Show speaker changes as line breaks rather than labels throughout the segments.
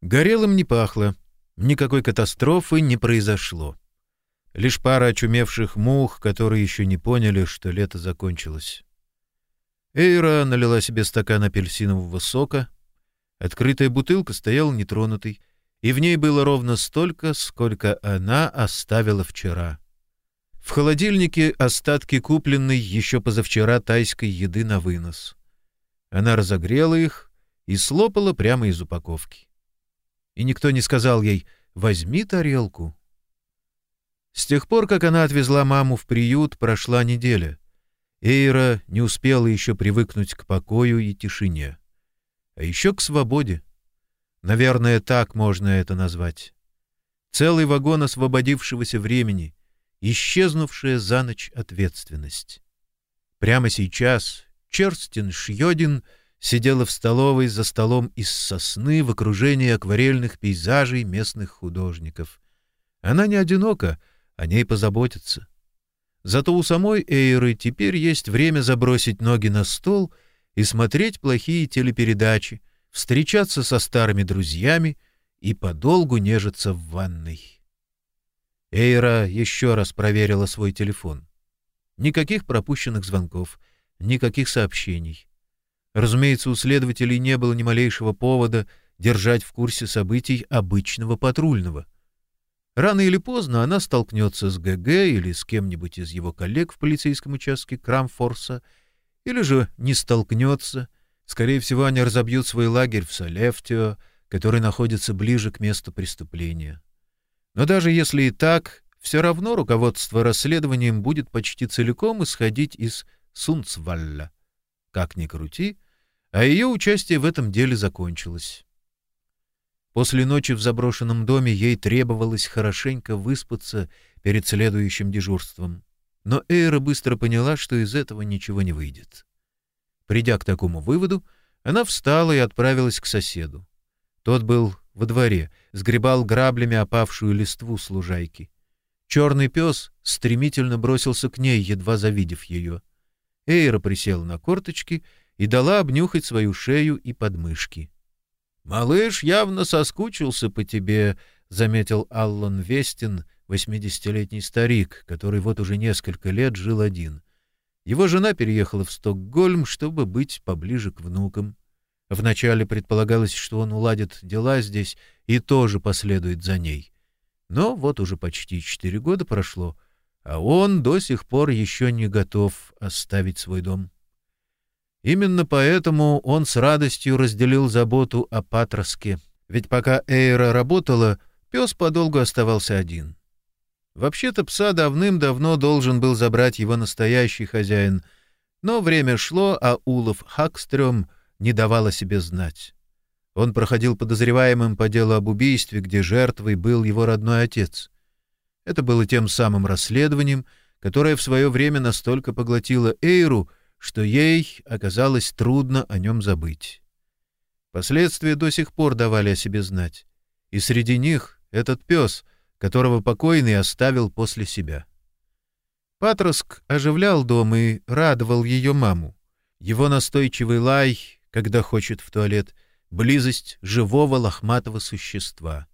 Горелым не пахло, никакой катастрофы не произошло. Лишь пара очумевших мух, которые еще не поняли, что лето закончилось. Эйра налила себе стакан апельсинового сока. Открытая бутылка стояла нетронутой, и в ней было ровно столько, сколько она оставила вчера. В холодильнике остатки купленной еще позавчера тайской еды на вынос. Она разогрела их и слопала прямо из упаковки. И никто не сказал ей «возьми тарелку». С тех пор, как она отвезла маму в приют, прошла неделя. Эйра не успела еще привыкнуть к покою и тишине. А еще к свободе. Наверное, так можно это назвать. Целый вагон освободившегося времени, исчезнувшая за ночь ответственность. Прямо сейчас Черстин Шьодин сидела в столовой за столом из сосны в окружении акварельных пейзажей местных художников. Она не одинока, о ней позаботятся. Зато у самой Эйры теперь есть время забросить ноги на стол и смотреть плохие телепередачи, встречаться со старыми друзьями и подолгу нежиться в ванной. Эйра еще раз проверила свой телефон. Никаких пропущенных звонков, никаких сообщений. Разумеется, у следователей не было ни малейшего повода держать в курсе событий обычного патрульного. Рано или поздно она столкнется с ГГ или с кем-нибудь из его коллег в полицейском участке Крамфорса, или же не столкнется. Скорее всего, они разобьют свой лагерь в Салефтио, который находится ближе к месту преступления. Но даже если и так, все равно руководство расследованием будет почти целиком исходить из Сунцвалля. Как ни крути, а ее участие в этом деле закончилось. После ночи в заброшенном доме ей требовалось хорошенько выспаться перед следующим дежурством. Но Эйра быстро поняла, что из этого ничего не выйдет. Придя к такому выводу, она встала и отправилась к соседу. Тот был во дворе, сгребал граблями опавшую листву с лужайки. Черный пес стремительно бросился к ней, едва завидев ее. Эйра присела на корточки и дала обнюхать свою шею и подмышки. «Малыш явно соскучился по тебе», — заметил Аллан Вестин, восьмидесятилетний старик, который вот уже несколько лет жил один. Его жена переехала в Стокгольм, чтобы быть поближе к внукам. Вначале предполагалось, что он уладит дела здесь и тоже последует за ней. Но вот уже почти четыре года прошло, а он до сих пор еще не готов оставить свой дом. Именно поэтому он с радостью разделил заботу о Патроске, ведь пока Эйра работала, пес подолгу оставался один. Вообще-то пса давным-давно должен был забрать его настоящий хозяин, но время шло, а Улов Хакстрём не давал о себе знать. Он проходил подозреваемым по делу об убийстве, где жертвой был его родной отец. Это было тем самым расследованием, которое в свое время настолько поглотило Эйру, что ей оказалось трудно о нем забыть. Последствия до сих пор давали о себе знать, и среди них этот пес, которого покойный оставил после себя. Патроск оживлял дом и радовал ее маму. Его настойчивый лай, когда хочет в туалет, близость живого лохматого существа.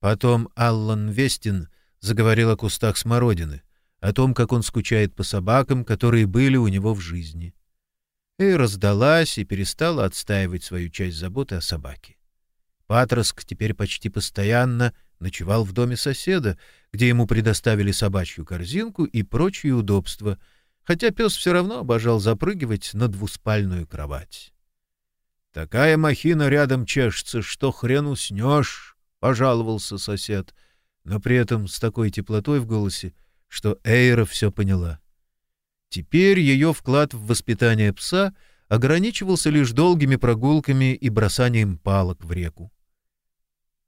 Потом Аллан Вестин заговорил о кустах смородины о том, как он скучает по собакам, которые были у него в жизни. Эйра сдалась и перестала отстаивать свою часть заботы о собаке. Патроск теперь почти постоянно ночевал в доме соседа, где ему предоставили собачью корзинку и прочие удобства, хотя пес все равно обожал запрыгивать на двуспальную кровать. «Такая махина рядом чешется, что хрен уснешь», — пожаловался сосед, но при этом с такой теплотой в голосе, что Эйра все поняла. Теперь ее вклад в воспитание пса ограничивался лишь долгими прогулками и бросанием палок в реку.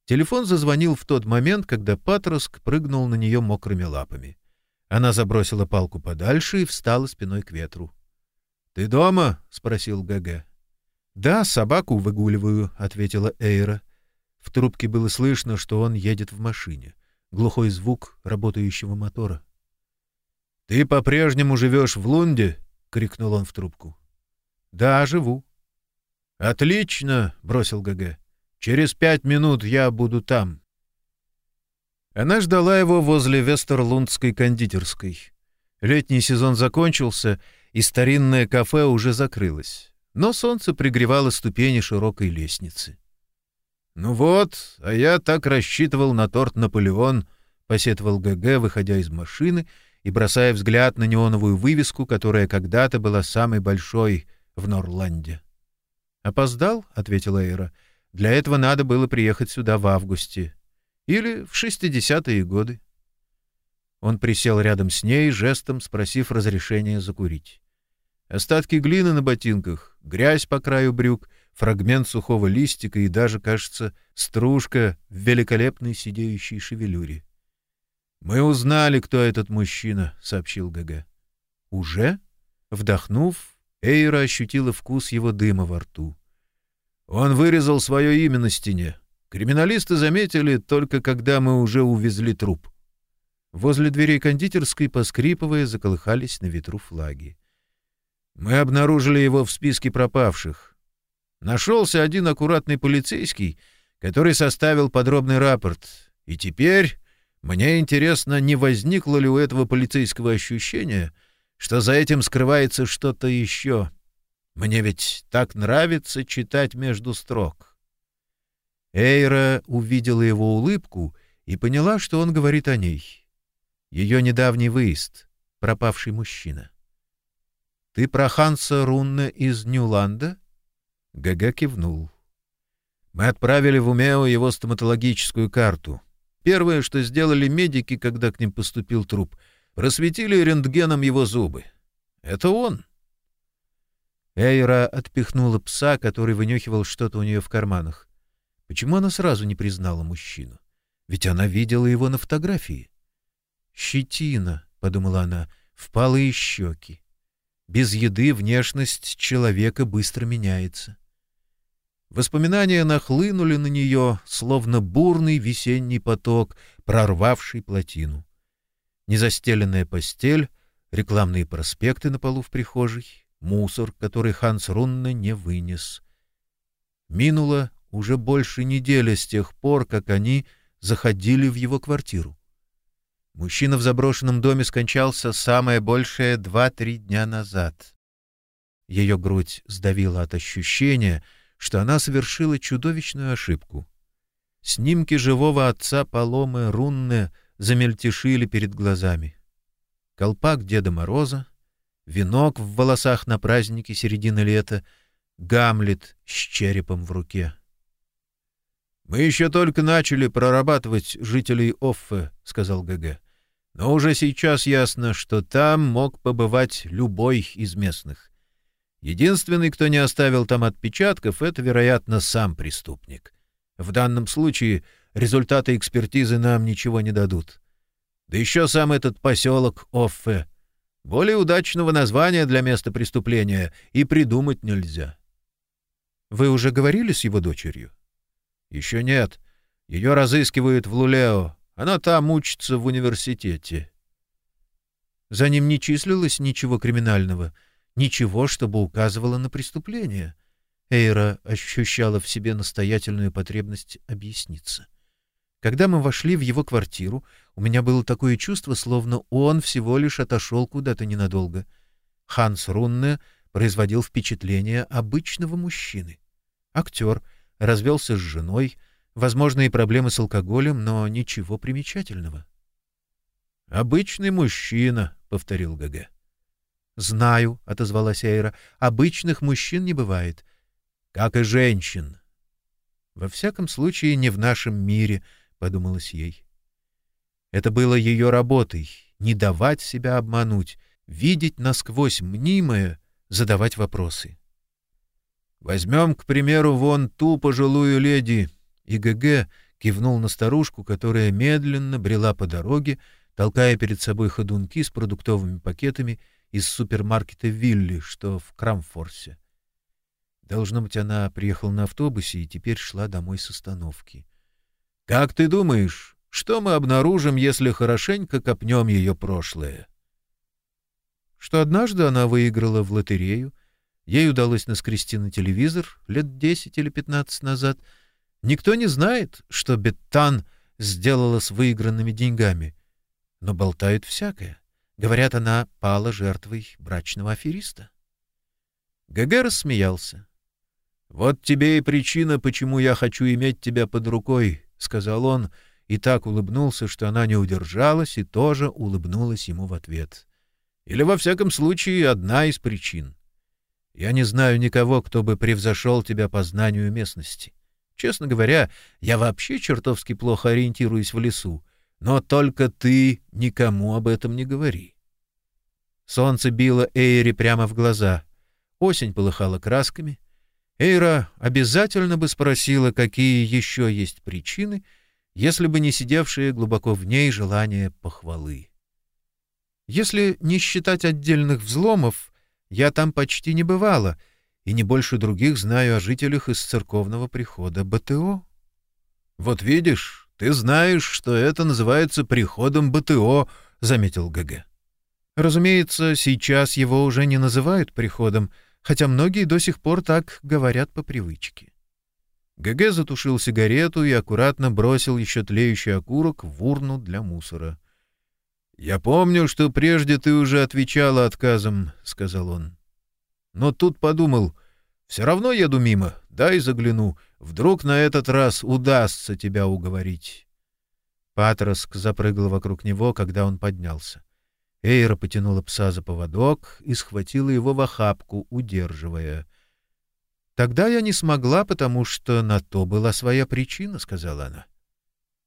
Телефон зазвонил в тот момент, когда Патроск прыгнул на нее мокрыми лапами. Она забросила палку подальше и встала спиной к ветру. — Ты дома? — спросил ГГ. — Да, собаку выгуливаю, — ответила Эйра. В трубке было слышно, что он едет в машине. Глухой звук работающего мотора. — «Ты по-прежнему живешь в Лунде?» — крикнул он в трубку. «Да, живу». «Отлично!» — бросил ГГ. Через пять минут я буду там». Она ждала его возле Вестерлундской кондитерской. Летний сезон закончился, и старинное кафе уже закрылось. Но солнце пригревало ступени широкой лестницы. «Ну вот, а я так рассчитывал на торт «Наполеон», — посетовал ГГ, выходя из машины и бросая взгляд на неоновую вывеску, которая когда-то была самой большой в Норланде. «Опоздал?» — ответила Эйра. «Для этого надо было приехать сюда в августе. Или в шестидесятые годы». Он присел рядом с ней, жестом спросив разрешения закурить. Остатки глины на ботинках, грязь по краю брюк, фрагмент сухого листика и даже, кажется, стружка в великолепной сидеющей шевелюре. «Мы узнали, кто этот мужчина», — сообщил ГГ. «Уже?» Вдохнув, Эйра ощутила вкус его дыма во рту. Он вырезал свое имя на стене. Криминалисты заметили только когда мы уже увезли труп. Возле дверей кондитерской, поскрипывая, заколыхались на ветру флаги. Мы обнаружили его в списке пропавших. Нашелся один аккуратный полицейский, который составил подробный рапорт. И теперь мне интересно, не возникло ли у этого полицейского ощущения, что за этим скрывается что-то еще. Мне ведь так нравится читать между строк. Эйра увидела его улыбку и поняла, что он говорит о ней. Ее недавний выезд, пропавший мужчина. «Ты про Ханса Рунна из Ньюланда?» ГГ кивнул. «Мы отправили в Умео его стоматологическую карту. Первое, что сделали медики, когда к ним поступил труп, просветили рентгеном его зубы. Это он». Эйра отпихнула пса, который вынюхивал что-то у нее в карманах. Почему она сразу не признала мужчину? Ведь она видела его на фотографии. «Щетина», — подумала она, — «впалые щеки. Без еды внешность человека быстро меняется». Воспоминания нахлынули на нее, словно бурный весенний поток, прорвавший плотину. Незастеленная постель, рекламные проспекты на полу в прихожей, мусор, который Ханс Рунне не вынес. Минуло уже больше недели с тех пор, как они заходили в его квартиру. Мужчина в заброшенном доме скончался самое большее два-три дня назад. Ее грудь сдавила от ощущения, что она совершила чудовищную ошибку. Снимки живого отца Паломы Рунне замельтешили перед глазами. Колпак Деда Мороза, венок в волосах на празднике середины лета, Гамлет с черепом в руке. «Мы еще только начали прорабатывать жителей Оффе», — сказал ГГ. «Но уже сейчас ясно, что там мог побывать любой из местных. Единственный, кто не оставил там отпечатков, — это, вероятно, сам преступник. В данном случае результаты экспертизы нам ничего не дадут. Да еще сам этот поселок Оффе. Более удачного названия для места преступления и придумать нельзя». «Вы уже говорили с его дочерью?» Еще нет. Ее разыскивают в Лулео. Она там учится в университете. За ним не числилось ничего криминального, ничего, чтобы указывало на преступление. Эйра ощущала в себе настоятельную потребность объясниться. Когда мы вошли в его квартиру, у меня было такое чувство, словно он всего лишь отошел куда-то ненадолго. Ханс Рунне производил впечатление обычного мужчины. Актер — развелся с женой, возможные проблемы с алкоголем, но ничего примечательного. «Обычный мужчина», — повторил ГГ. «Знаю», — отозвалась Эйра, — «обычных мужчин не бывает, как и женщин». «Во всяком случае, не в нашем мире», — подумалось ей. Это было ее работой — не давать себя обмануть, видеть насквозь мнимое, задавать вопросы. Возьмем, к примеру, вон ту пожилую леди. И ГГ кивнул на старушку, которая медленно брела по дороге, толкая перед собой ходунки с продуктовыми пакетами из супермаркета «Вилли», что в Крамфорсе. Должно быть, она приехала на автобусе и теперь шла домой с остановки. «Как ты думаешь, что мы обнаружим, если хорошенько копнем ее прошлое?» Что однажды она выиграла в лотерею, Ей удалось наскрести на телевизор лет десять или пятнадцать назад Никто не знает, что Беттан сделала с выигранными деньгами, но болтают всякое. Говорят, она пала жертвой брачного афериста. ГГ рассмеялся. «Вот тебе и причина, почему я хочу иметь тебя под рукой», — сказал он, и так улыбнулся, что она не удержалась и тоже улыбнулась ему в ответ. «Или, во всяком случае, одна из причин. Я не знаю никого, кто бы превзошел тебя по знанию местности. Честно говоря, я вообще чертовски плохо ориентируюсь в лесу, но только ты никому об этом не говори». Солнце било Эйри прямо в глаза. Осень полыхала красками — Эйра обязательно бы спросила, какие еще есть причины, если бы не сидевшее глубоко в ней желание похвалы. Если не считать отдельных взломов, я там почти не бывала, и не больше других знаю о жителях из церковного прихода БТО. — Вот видишь, ты знаешь, что это называется приходом БТО, — заметил ГГ. Разумеется, сейчас его уже не называют приходом, — хотя многие до сих пор так говорят по привычке. ГГ затушил сигарету и аккуратно бросил еще тлеющий окурок в урну для мусора. «Я помню, что прежде ты уже отвечала отказом», — сказал он. «Но тут подумал, все равно еду мимо, дай загляну, вдруг на этот раз удастся тебя уговорить». Патроск запрыгал вокруг него, когда он поднялся. Эйра потянула пса за поводок и схватила его в охапку, удерживая. «Тогда я не смогла, потому что на то была своя причина», — сказала она.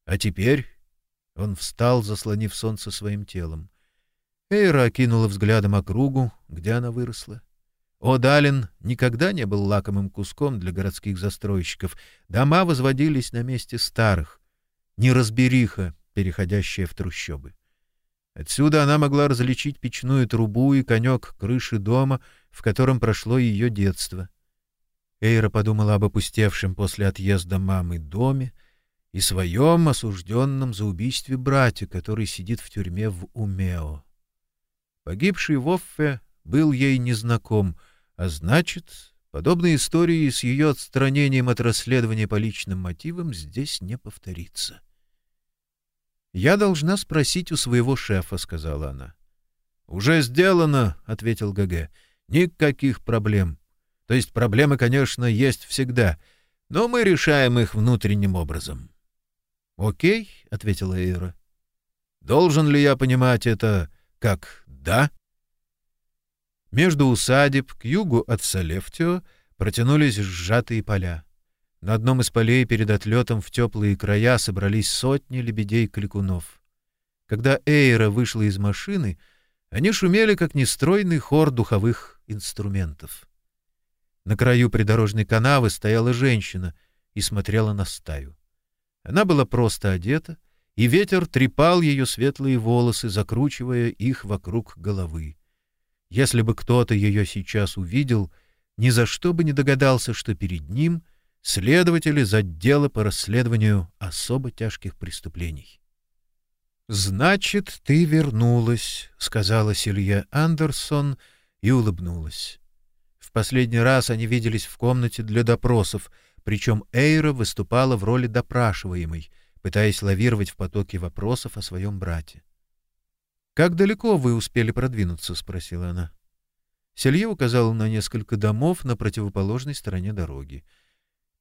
«А теперь...» — он встал, заслонив солнце своим телом. Эйра окинула взглядом округу, где она выросла. О'Далин никогда не был лакомым куском для городских застройщиков. Дома возводились на месте старых. Неразбериха, переходящая в трущобы. Отсюда она могла различить печную трубу и конек крыши дома, в котором прошло ее детство. Эйра подумала об опустевшем после отъезда мамы доме и своем осужденном за убийстве брате, который сидит в тюрьме в Умео. Погибший Воффе был ей незнаком, а значит, подобные истории с ее отстранением от расследования по личным мотивам здесь не повторится. «Я должна спросить у своего шефа», — сказала она. «Уже сделано», — ответил ГГ. «Никаких проблем. То есть проблемы, конечно, есть всегда, но мы решаем их внутренним образом». «Окей», — ответила Эйра. «Должен ли я понимать это как «да»?» Между усадеб к югу от Салефтио протянулись сжатые поля. На одном из полей перед отлетом в теплые края собрались сотни лебедей-кликунов. Когда Эйра вышла из машины, они шумели, как нестройный хор духовых инструментов. На краю придорожной канавы стояла женщина и смотрела на стаю. Она была просто одета, и ветер трепал ее светлые волосы, закручивая их вокруг головы. Если бы кто-то ее сейчас увидел, ни за что бы не догадался, что перед ним — следователь из отдела по расследованию особо тяжких преступлений. «Значит, ты вернулась», — сказала Силья Андерсон и улыбнулась. В последний раз они виделись в комнате для допросов, причем Эйра выступала в роли допрашиваемой, пытаясь лавировать в потоке вопросов о своем брате. «Как далеко вы успели продвинуться?» — спросила она. Селье указала на несколько домов на противоположной стороне дороги —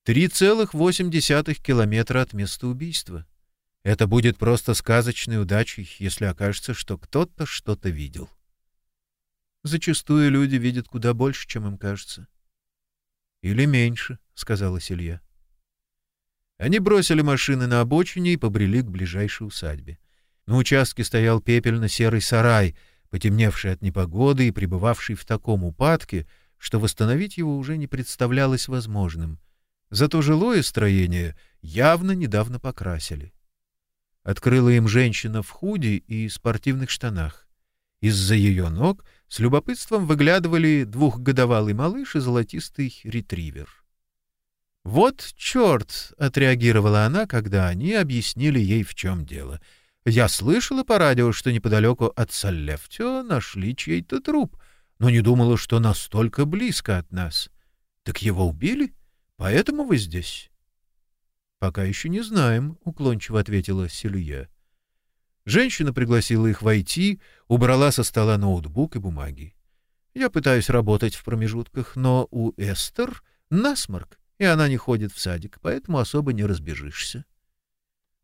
Три целых восемь десятых километра от места убийства. Это будет просто сказочной удачей, если окажется, что кто-то что-то видел. Зачастую люди видят куда больше, чем им кажется. Или меньше, сказала Силья. Они бросили машины на обочине и побрели к ближайшей усадьбе. На участке стоял пепельно-серый сарай, потемневший от непогоды и пребывавший в таком упадке, что восстановить его уже не представлялось возможным — Зато жилое строение явно недавно покрасили. Открыла им женщина в худи и спортивных штанах. Из-за ее ног с любопытством выглядывали двухгодовалый малыш и золотистый ретривер. «Вот черт!» — отреагировала она, когда они объяснили ей, в чем дело. «Я слышала по радио, что неподалеку от Саллефтио нашли чей-то труп, но не думала, что настолько близко от нас. Так его убили?» Поэтому вы здесь. Пока еще не знаем, уклончиво ответила Силье. Женщина пригласила их войти, убрала со стола ноутбук и бумаги. Я пытаюсь работать в промежутках, но у Эстер насморк, и она не ходит в садик, поэтому особо не разбежишься.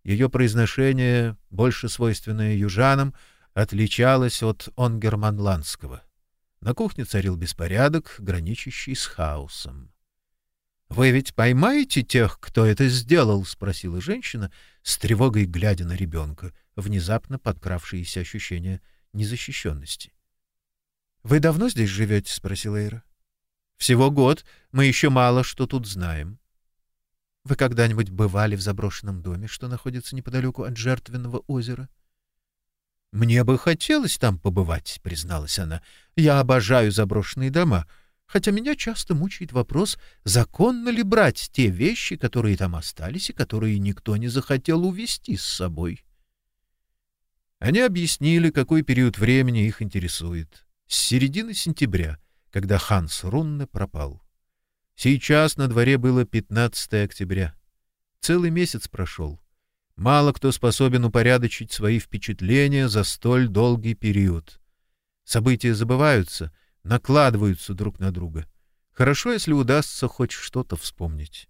Ее произношение, больше свойственное южанам, отличалось от онгерманландского. На кухне царил беспорядок, граничащий с хаосом. — Вы ведь поймаете тех, кто это сделал? — спросила женщина, с тревогой глядя на ребенка, внезапно подкравшееся ощущение незащищенности. — Вы давно здесь живете? — спросила Эйра. — Всего год. Мы еще мало что тут знаем. — Вы когда-нибудь бывали в заброшенном доме, что находится неподалеку от жертвенного озера? — Мне бы хотелось там побывать, — призналась она. — Я обожаю заброшенные дома — хотя меня часто мучает вопрос, законно ли брать те вещи, которые там остались и которые никто не захотел увезти с собой. Они объяснили, какой период времени их интересует. С середины сентября, когда Ханс Рунне пропал. Сейчас на дворе было 15 октября. Целый месяц прошел. Мало кто способен упорядочить свои впечатления за столь долгий период. События забываются — накладываются друг на друга. Хорошо, если удастся хоть что-то вспомнить.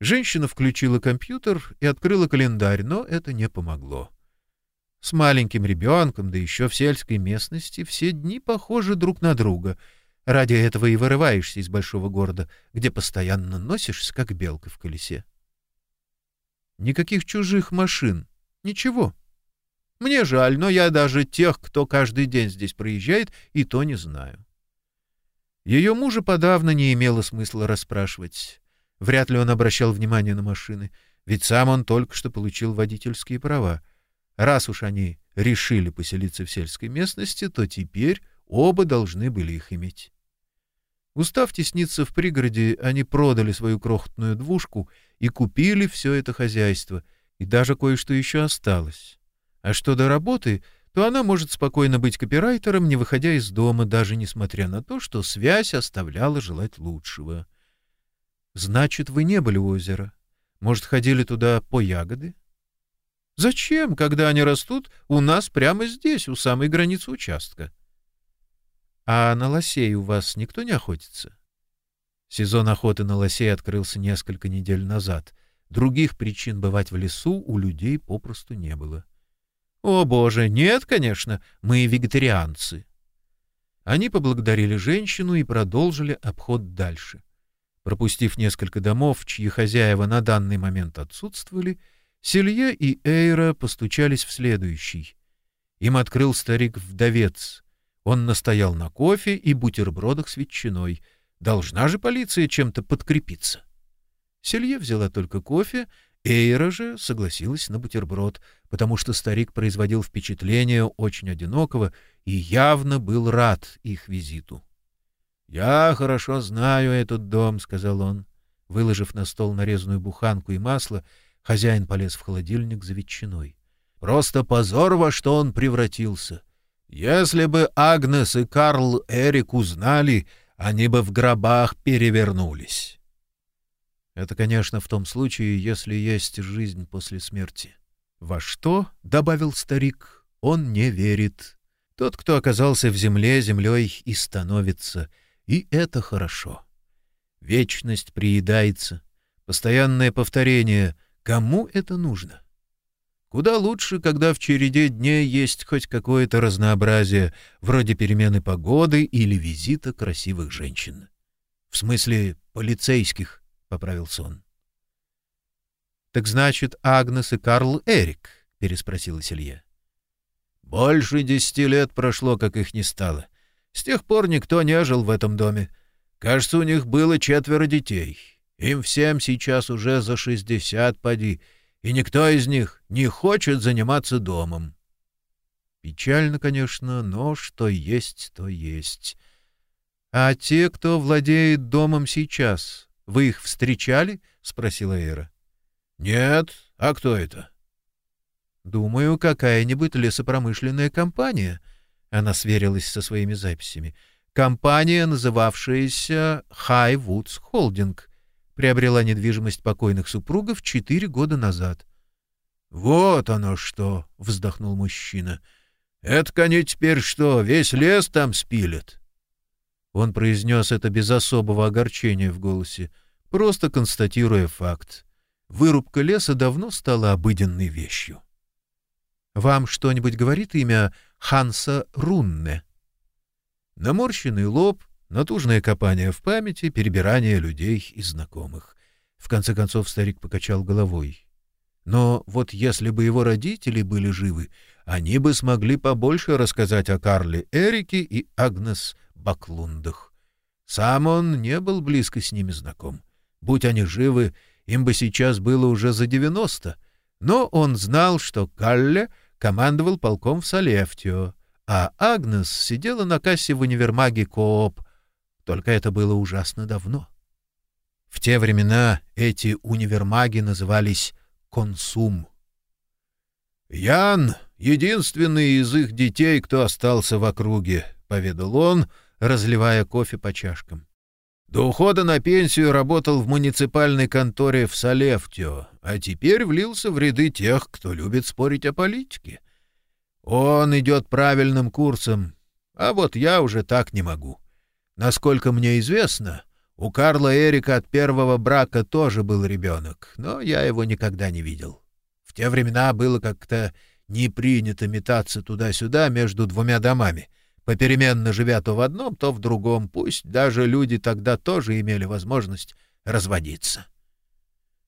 Женщина включила компьютер и открыла календарь, но это не помогло. С маленьким ребенком, да еще в сельской местности, все дни похожи друг на друга. Ради этого и вырываешься из большого города, где постоянно носишься, как белка в колесе. Никаких чужих машин. Ничего. Мне жаль, но я даже тех, кто каждый день здесь проезжает, и то не знаю. Ее мужа подавно не имело смысла расспрашивать. Вряд ли он обращал внимание на машины, ведь сам он только что получил водительские права. Раз уж они решили поселиться в сельской местности, то теперь оба должны были их иметь. Устав тесниться в пригороде, они продали свою крохотную двушку и купили все это хозяйство, и даже кое-что еще осталось. А что до работы, то она может спокойно быть копирайтером, не выходя из дома, даже несмотря на то, что связь оставляла желать лучшего. Значит, вы не были у озера? Может, ходили туда по ягоды? Зачем, когда они растут у нас прямо здесь, у самой границы участка? А на лосей у вас никто не охотится? Сезон охоты на лосей открылся несколько недель назад. Других причин бывать в лесу у людей попросту не было. «О, боже, нет, конечно, мы вегетарианцы». Они поблагодарили женщину и продолжили обход дальше. Пропустив несколько домов, чьи хозяева на данный момент отсутствовали, Селье и Эйра постучались в следующий. Им открыл старик-вдовец. Он настоял на кофе и бутербродах с ветчиной. Должна же полиция чем-то подкрепиться. Селье взяла только кофе, Эйра же согласилась на бутерброд, потому что старик производил впечатление очень одинокого и явно был рад их визиту. «Я хорошо знаю этот дом», — сказал он. Выложив на стол нарезанную буханку и масло, хозяин полез в холодильник за ветчиной. «Просто позор, во что он превратился. Если бы Агнес и Карл Эрик узнали, они бы в гробах перевернулись». Это, конечно, в том случае, если есть жизнь после смерти. Во что, — добавил старик, — он не верит. Тот, кто оказался в земле, землей и становится. И это хорошо. Вечность приедается. Постоянное повторение. Кому это нужно? Куда лучше, когда в череде дней есть хоть какое-то разнообразие, вроде перемены погоды или визита красивых женщин. В смысле полицейских поправился он. Так значит, Агнес и Карл Эрик, переспросил Селье. Больше десяти лет прошло, как их не стало. С тех пор никто не жил в этом доме. Кажется, у них было четверо детей. Им всем сейчас уже за шестьдесят поди, и никто из них не хочет заниматься домом. Печально, конечно, но что есть, то есть. А те, кто владеет домом сейчас, вы их встречали? — спросила Эра. — Нет. А кто это? — Думаю, какая-нибудь лесопромышленная компания. Она сверилась со своими записями. Компания, называвшаяся High Woods Holding. Приобрела недвижимость покойных супругов четыре года назад. — Вот оно что! — вздохнул мужчина. — Это они теперь что, весь лес там спилят? Он произнес это без особого огорчения в голосе, просто констатируя факт. Вырубка леса давно стала обыденной вещью. «Вам что-нибудь говорит имя Ханса Рунне?» Наморщенный лоб, натужное копание в памяти, перебирание людей и знакомых. В конце концов старик покачал головой. Но вот если бы его родители были живы, они бы смогли побольше рассказать о Карле Эрике и Агнес Баклундах. Сам он не был близко с ними знаком. Будь они живы, им бы сейчас было уже за девяносто. Но он знал, что Калле командовал полком в Салефтио, а Агнес сидела на кассе в универмаге Кооп. Только это было ужасно давно. В те времена эти универмаги назывались «консум». «Ян — единственный из их детей, кто остался в округе», — поведал он, разливая кофе по чашкам. До ухода на пенсию работал в муниципальной конторе в Салефтио, а теперь влился в ряды тех, кто любит спорить о политике. Он идет правильным курсом, а вот я уже так не могу. Насколько мне известно, у Карла Эрика от первого брака тоже был ребенок, но я его никогда не видел. В те времена было как-то не принято метаться туда-сюда между двумя домами — попеременно живя то в одном, то в другом, пусть даже люди тогда тоже имели возможность разводиться.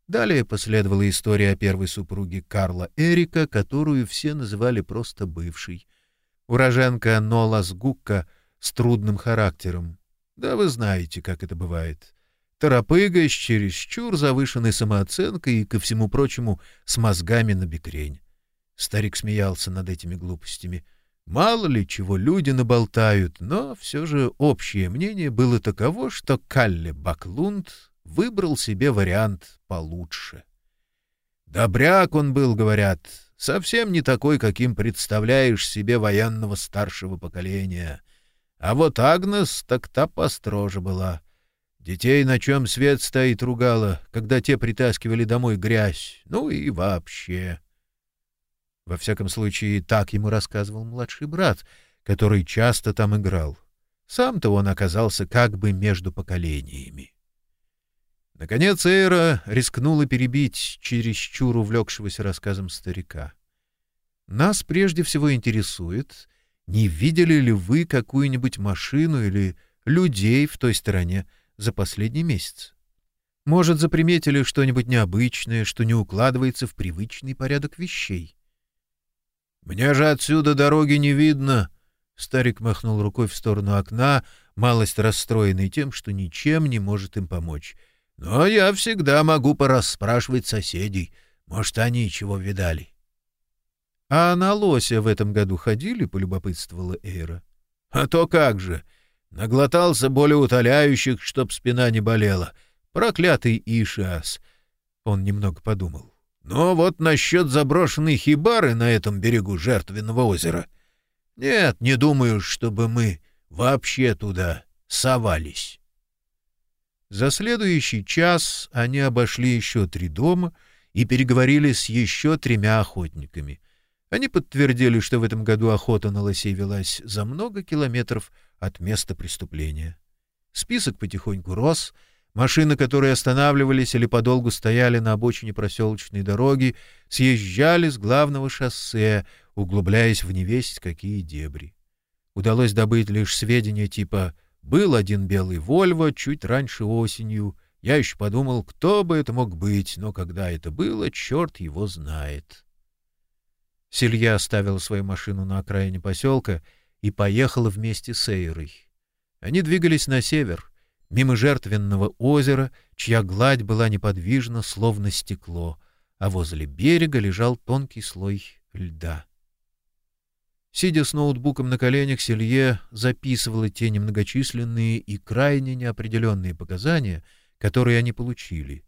Далее последовала история о первой супруге Карла Эрика, которую все называли просто бывшей. Уроженка Нолас Гукка с трудным характером. Да вы знаете, как это бывает. Торопыга с чересчур завышенной самооценкой и, ко всему прочему, с мозгами на бекрень. Старик смеялся над этими глупостями — Мало ли чего люди наболтают, но все же общее мнение было таково, что Калле Баклунд выбрал себе вариант получше. Добряк он был, говорят, совсем не такой, каким представляешь себе военного старшего поколения. А вот Агнес так та построже была. Детей на чем свет стоит ругала, когда те притаскивали домой грязь, ну и вообще. Во всяком случае, так ему рассказывал младший брат, который часто там играл. Сам-то он оказался как бы между поколениями. Наконец Эйра рискнула перебить чересчур увлекшегося рассказом старика. «Нас прежде всего интересует, не видели ли вы какую-нибудь машину или людей в той стороне за последний месяц? Может, заприметили что-нибудь необычное, что не укладывается в привычный порядок вещей?» «Мне же отсюда дороги не видно!» Старик махнул рукой в сторону окна, малость расстроенный тем, что ничем не может им помочь. «Но я всегда могу порасспрашивать соседей. Может, они чего видали?» «А на лося в этом году ходили?» — полюбопытствовала Эйра. «А то как же! Наглотался более утоляющих, чтоб спина не болела. Проклятый Ишиас!» Он немного подумал. Но вот насчет заброшенной хибары на этом берегу жертвенного озера. Нет, не думаю, чтобы мы вообще туда совались. За следующий час они обошли еще три дома и переговорили с еще тремя охотниками. Они подтвердили, что в этом году охота на лосей велась за много километров от места преступления. Список потихоньку рос — Машины, которые останавливались или подолгу стояли на обочине проселочной дороги, съезжали с главного шоссе, углубляясь в невесть какие дебри. Удалось добыть лишь сведения типа «был один белый Вольво чуть раньше осенью». Я еще подумал, кто бы это мог быть, но когда это было, черт его знает. Селья оставила свою машину на окраине поселка и поехала вместе с Эйрой. Они двигались на север — мимо жертвенного озера, чья гладь была неподвижна, словно стекло, а возле берега лежал тонкий слой льда. Сидя с ноутбуком на коленях, Селье записывала те немногочисленные и крайне неопределенные показания, которые они получили.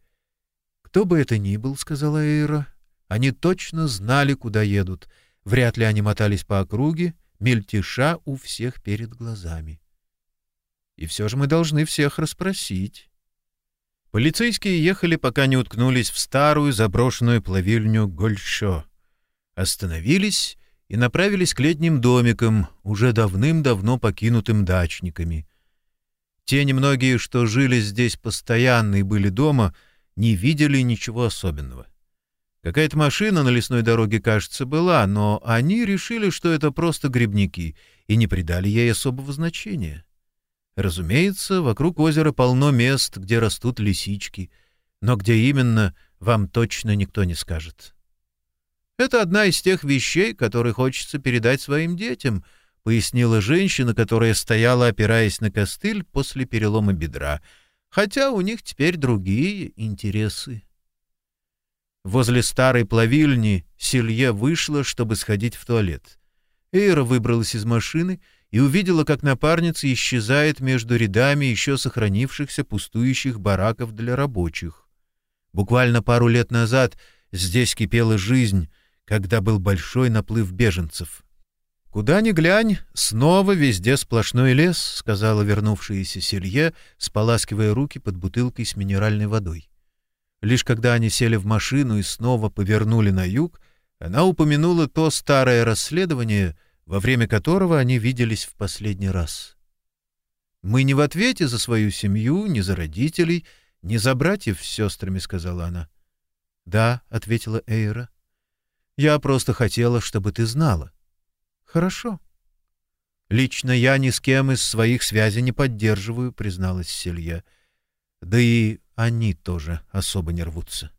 «Кто бы это ни был, — сказала Эйра, — они точно знали, куда едут. Вряд ли они мотались по округе, мельтеша у всех перед глазами. И все же мы должны всех расспросить. Полицейские ехали, пока не уткнулись в старую заброшенную плавильню Гольшо. Остановились и направились к летним домикам, уже давным-давно покинутым дачниками. Те немногие, что жили здесь постоянно и были дома, не видели ничего особенного. Какая-то машина на лесной дороге, кажется, была, но они решили, что это просто грибники, и не придали ей особого значения. Разумеется, вокруг озера полно мест, где растут лисички, но где именно, вам точно никто не скажет. «Это одна из тех вещей, которые хочется передать своим детям», — пояснила женщина, которая стояла, опираясь на костыль после перелома бедра, хотя у них теперь другие интересы. Возле старой плавильни Силье вышла, чтобы сходить в туалет. Эйра выбралась из машины — и увидела, как напарница исчезает между рядами еще сохранившихся пустующих бараков для рабочих. Буквально пару лет назад здесь кипела жизнь, когда был большой наплыв беженцев. «Куда ни глянь, снова везде сплошной лес», — сказала вернувшаяся Селье, споласкивая руки под бутылкой с минеральной водой. Лишь когда они сели в машину и снова повернули на юг, она упомянула то старое расследование — во время которого они виделись в последний раз. «Мы не в ответе за свою семью, ни за родителей, ни за братьев с сестрами», — сказала она. «Да», — ответила Эйра. «Я просто хотела, чтобы ты знала». «Хорошо». «Лично я ни с кем из своих связей не поддерживаю», — призналась Селья. «Да и они тоже особо не рвутся».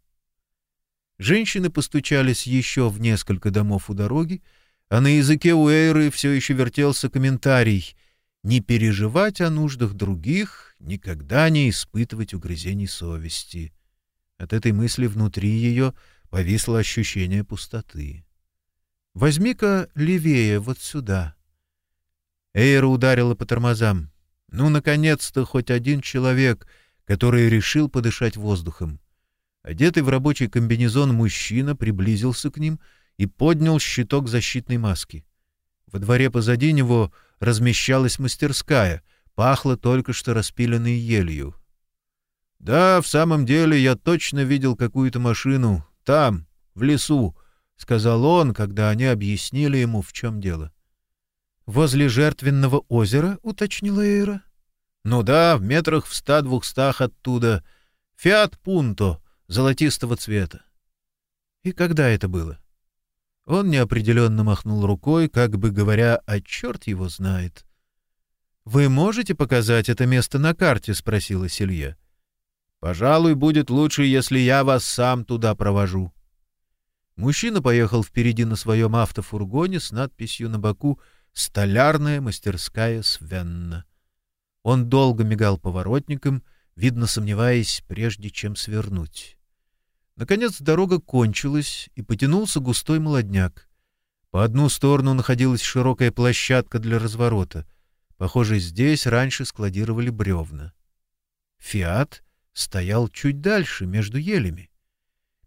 Женщины постучались еще в несколько домов у дороги, а на языке у Эйры все еще вертелся комментарий «Не переживать о нуждах других, никогда не испытывать угрызений совести». От этой мысли внутри ее повисло ощущение пустоты. «Возьми-ка левее, вот сюда». Эйра ударила по тормозам. «Ну, наконец-то, хоть один человек, который решил подышать воздухом». Одетый в рабочий комбинезон мужчина приблизился к ним — и поднял щиток защитной маски. Во дворе позади него размещалась мастерская, пахло только что распиленной елью. «Да, в самом деле я точно видел какую-то машину. Там, в лесу», — сказал он, когда они объяснили ему, в чем дело. «Возле жертвенного озера?» — уточнила Эйра. «Ну да, в метрах в ста-двухстах оттуда. Фиат Пунто, золотистого цвета». «И когда это было?» Он неопределенно махнул рукой, как бы говоря, а черт его знает. «Вы можете показать это место на карте?» — спросила Селье. «Пожалуй, будет лучше, если я вас сам туда провожу». Мужчина поехал впереди на своем автофургоне с надписью на боку «Столярная мастерская Свенна». Он долго мигал поворотником, видно сомневаясь, прежде чем свернуть. Наконец дорога кончилась, и потянулся густой молодняк. По одну сторону находилась широкая площадка для разворота. Похоже, здесь раньше складировали бревна. «Фиат» стоял чуть дальше, между елями.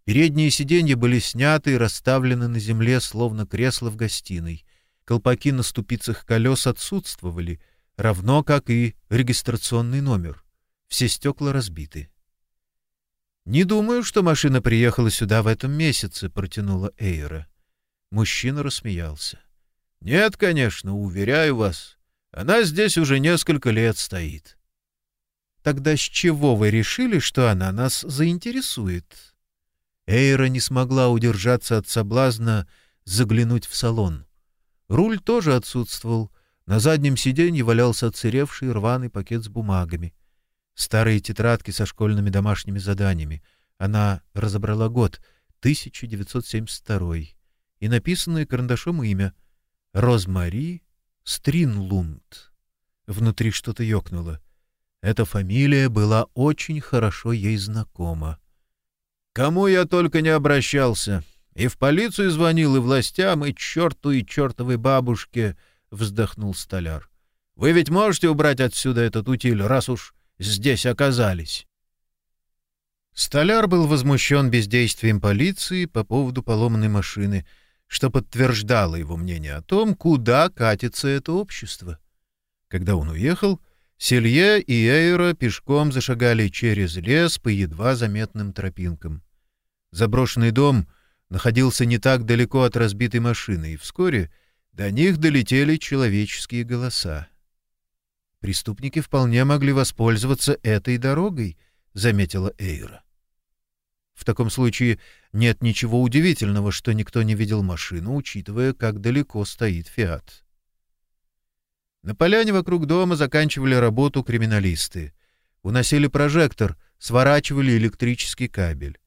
Передние сиденья были сняты и расставлены на земле, словно кресла в гостиной. Колпаки на ступицах колес отсутствовали, равно как и регистрационный номер. Все стекла разбиты. «Не думаю, что машина приехала сюда в этом месяце», — протянула Эйра. Мужчина рассмеялся. «Нет, конечно, уверяю вас. Она здесь уже несколько лет стоит». «Тогда с чего вы решили, что она нас заинтересует?» Эйра не смогла удержаться от соблазна заглянуть в салон. Руль тоже отсутствовал. На заднем сиденье валялся отсыревший рваный пакет с бумагами старые тетрадки со школьными домашними заданиями. Она разобрала год, 1972, и написанное карандашом имя — Розмари Стринлунд. Внутри что-то ёкнуло. Эта фамилия была очень хорошо ей знакома. «Кому я только не обращался. И в полицию звонил, и властям, и черту, и чертовой бабушке», — вздохнул столяр. «Вы ведь можете убрать отсюда этот утиль, раз уж здесь оказались. Столяр был возмущен бездействием полиции по поводу поломанной машины, что подтверждало его мнение о том, куда катится это общество. Когда он уехал, Селье и Эйра пешком зашагали через лес по едва заметным тропинкам. Заброшенный дом находился не так далеко от разбитой машины, и вскоре до них долетели человеческие голоса. «Преступники вполне могли воспользоваться этой дорогой», — заметила Эйра. В таком случае нет ничего удивительного, что никто не видел машину, учитывая, как далеко стоит «Фиат». На поляне вокруг дома заканчивали работу криминалисты. Уносили прожектор, сворачивали электрический кабель.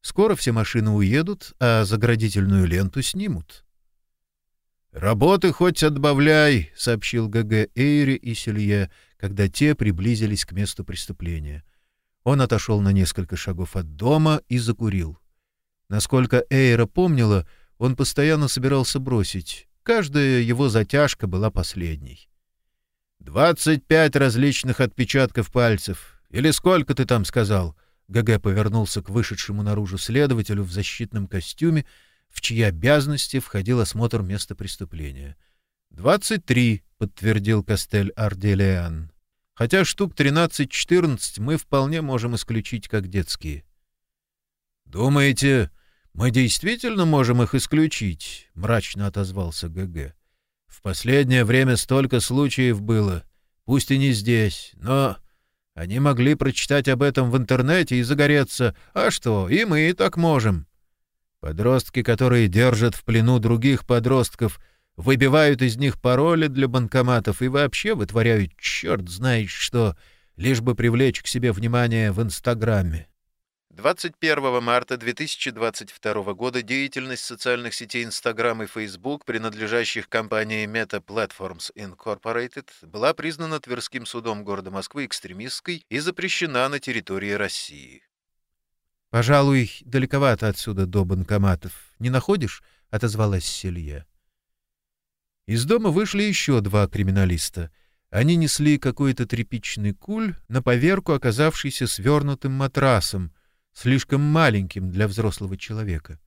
Скоро все машины уедут, а заградительную ленту снимут. «Работы хоть отбавляй», — сообщил ГГ Эйре и Селье, когда те приблизились к месту преступления. Он отошел на несколько шагов от дома и закурил. Насколько Эйра помнила, он постоянно собирался бросить. Каждая его затяжка была последней. «Двадцать пять различных отпечатков пальцев. Или сколько ты там сказал?» ГГ повернулся к вышедшему наружу следователю в защитном костюме, в чьи обязанности входил осмотр места преступления. «Двадцать три», — подтвердил Костель Арделиан. «Хотя штук тринадцать-четырнадцать мы вполне можем исключить как детские». «Думаете, мы действительно можем их исключить?» — мрачно отозвался ГГ. «В последнее время столько случаев было, пусть и не здесь, но они могли прочитать об этом в интернете и загореться. А что, и мы так можем. Подростки, которые держат в плену других подростков, выбивают из них пароли для банкоматов и вообще вытворяют черт знает что, лишь бы привлечь к себе внимание в Инстаграме. 21 марта 2022 года деятельность социальных сетей Instagram и Facebook, принадлежащих компании Meta Platforms Incorporated, была признана Тверским судом города Москвы экстремистской и запрещена на территории России.
«Пожалуй, далековато отсюда до банкоматов. Не находишь?» — отозвалась Селья.
Из дома вышли еще два криминалиста. Они несли какой-то тряпичный куль, на поверку оказавшийся свернутым матрасом — слишком маленьким для взрослого человека.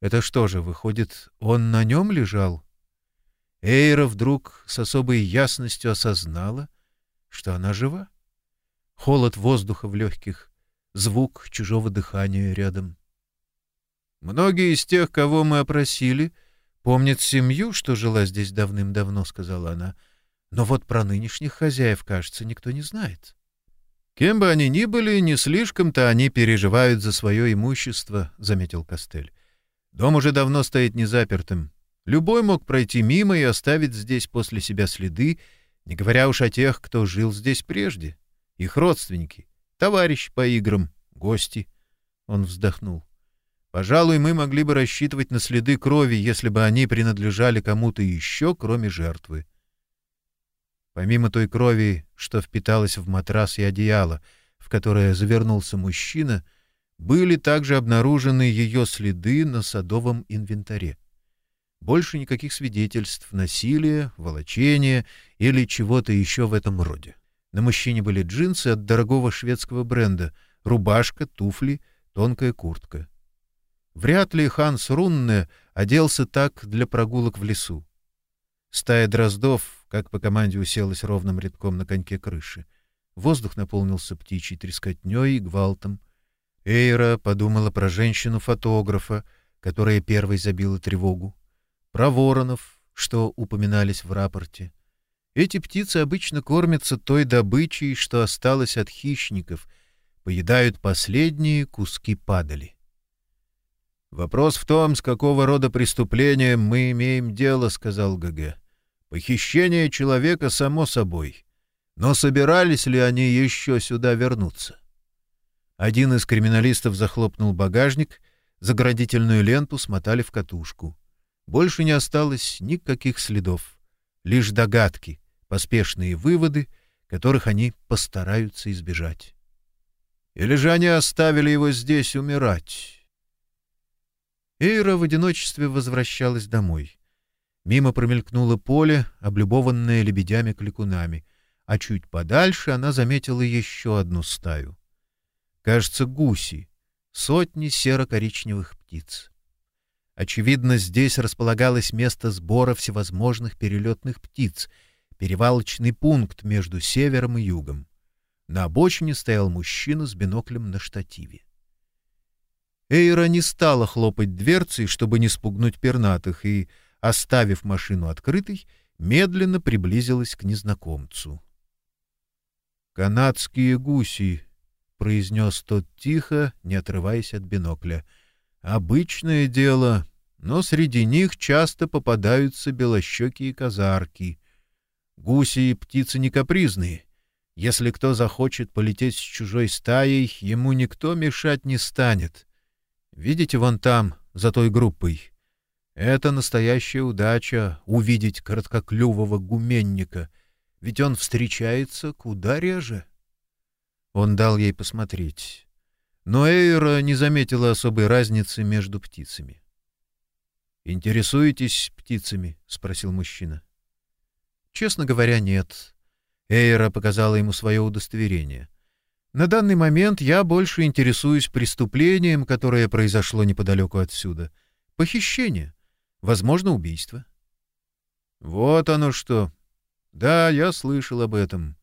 Это что же, выходит, он на нем лежал? Эйра вдруг с особой ясностью осознала, что она жива. Холод воздуха в легких, звук чужого дыхания рядом. «Многие из тех, кого мы опросили, помнят семью, что жила здесь давным-давно», — сказала она. «Но вот про нынешних хозяев, кажется, никто не знает». «Кем бы они ни были, не слишком-то они переживают за свое имущество», — заметил Костель. «Дом уже давно стоит незапертым. Любой мог пройти мимо и оставить здесь после себя следы, не говоря уж о тех, кто жил здесь прежде. Их родственники, товарищи по играм, гости». Он вздохнул. «Пожалуй, мы могли бы рассчитывать на следы крови, если бы они принадлежали кому-то еще, кроме жертвы. Помимо той крови, что впиталась в матрас и одеяло, в которое завернулся мужчина, были также обнаружены ее следы на садовом инвентаре. Больше никаких свидетельств насилия, волочения или чего-то еще в этом роде. На мужчине были джинсы от дорогого шведского бренда, рубашка, туфли, тонкая куртка. Вряд ли Ханс Рунне оделся так для прогулок в лесу. Стая дроздов как по команде уселась ровным рядком на коньке крыши. Воздух наполнился птичьей трескотней и гвалтом. Эйра подумала про женщину-фотографа, которая первой забила тревогу, про воронов, что упоминались в рапорте. Эти птицы обычно кормятся той добычей, что осталось от хищников, поедают последние куски падали. «Вопрос в том, с какого рода преступлением мы имеем дело», — сказал ГГ. Похищение человека само собой. Но собирались ли они еще сюда вернуться? Один из криминалистов захлопнул багажник, заградительную ленту смотали в катушку. Больше не осталось никаких следов, лишь догадки, поспешные выводы, которых они постараются избежать. Или же они оставили его здесь умирать? Эйра в одиночестве возвращалась домой. Мимо промелькнуло поле, облюбованное лебедями-кликунами, а чуть подальше она заметила еще одну стаю. Кажется, гуси, сотни серо-коричневых птиц. Очевидно, здесь располагалось место сбора всевозможных перелетных птиц, перевалочный пункт между севером и югом. На обочине стоял мужчина с биноклем на штативе. Эйра не стала хлопать дверцей, чтобы не спугнуть пернатых, и, оставив машину открытой, медленно приблизилась к незнакомцу. «Канадские гуси», — произнес тот тихо, не отрываясь от бинокля. «Обычное дело, но среди них часто попадаются белощекие казарки. Гуси и птицы не капризные. Если кто захочет полететь с чужой стаей, ему никто мешать не станет. Видите вон там, за той группой? Это настоящая удача — увидеть короткоклювого гуменника, ведь он встречается куда реже. Он дал ей посмотреть. Но Эйра не заметила особой разницы между птицами. «Интересуетесь птицами?» — спросил мужчина. «Честно говоря, нет». Эйра показала ему свое удостоверение. На данный момент я больше интересуюсь преступлением, которое произошло неподалеку отсюда. Похищение. Возможно, убийство. Вот оно что. Да, я слышал об этом.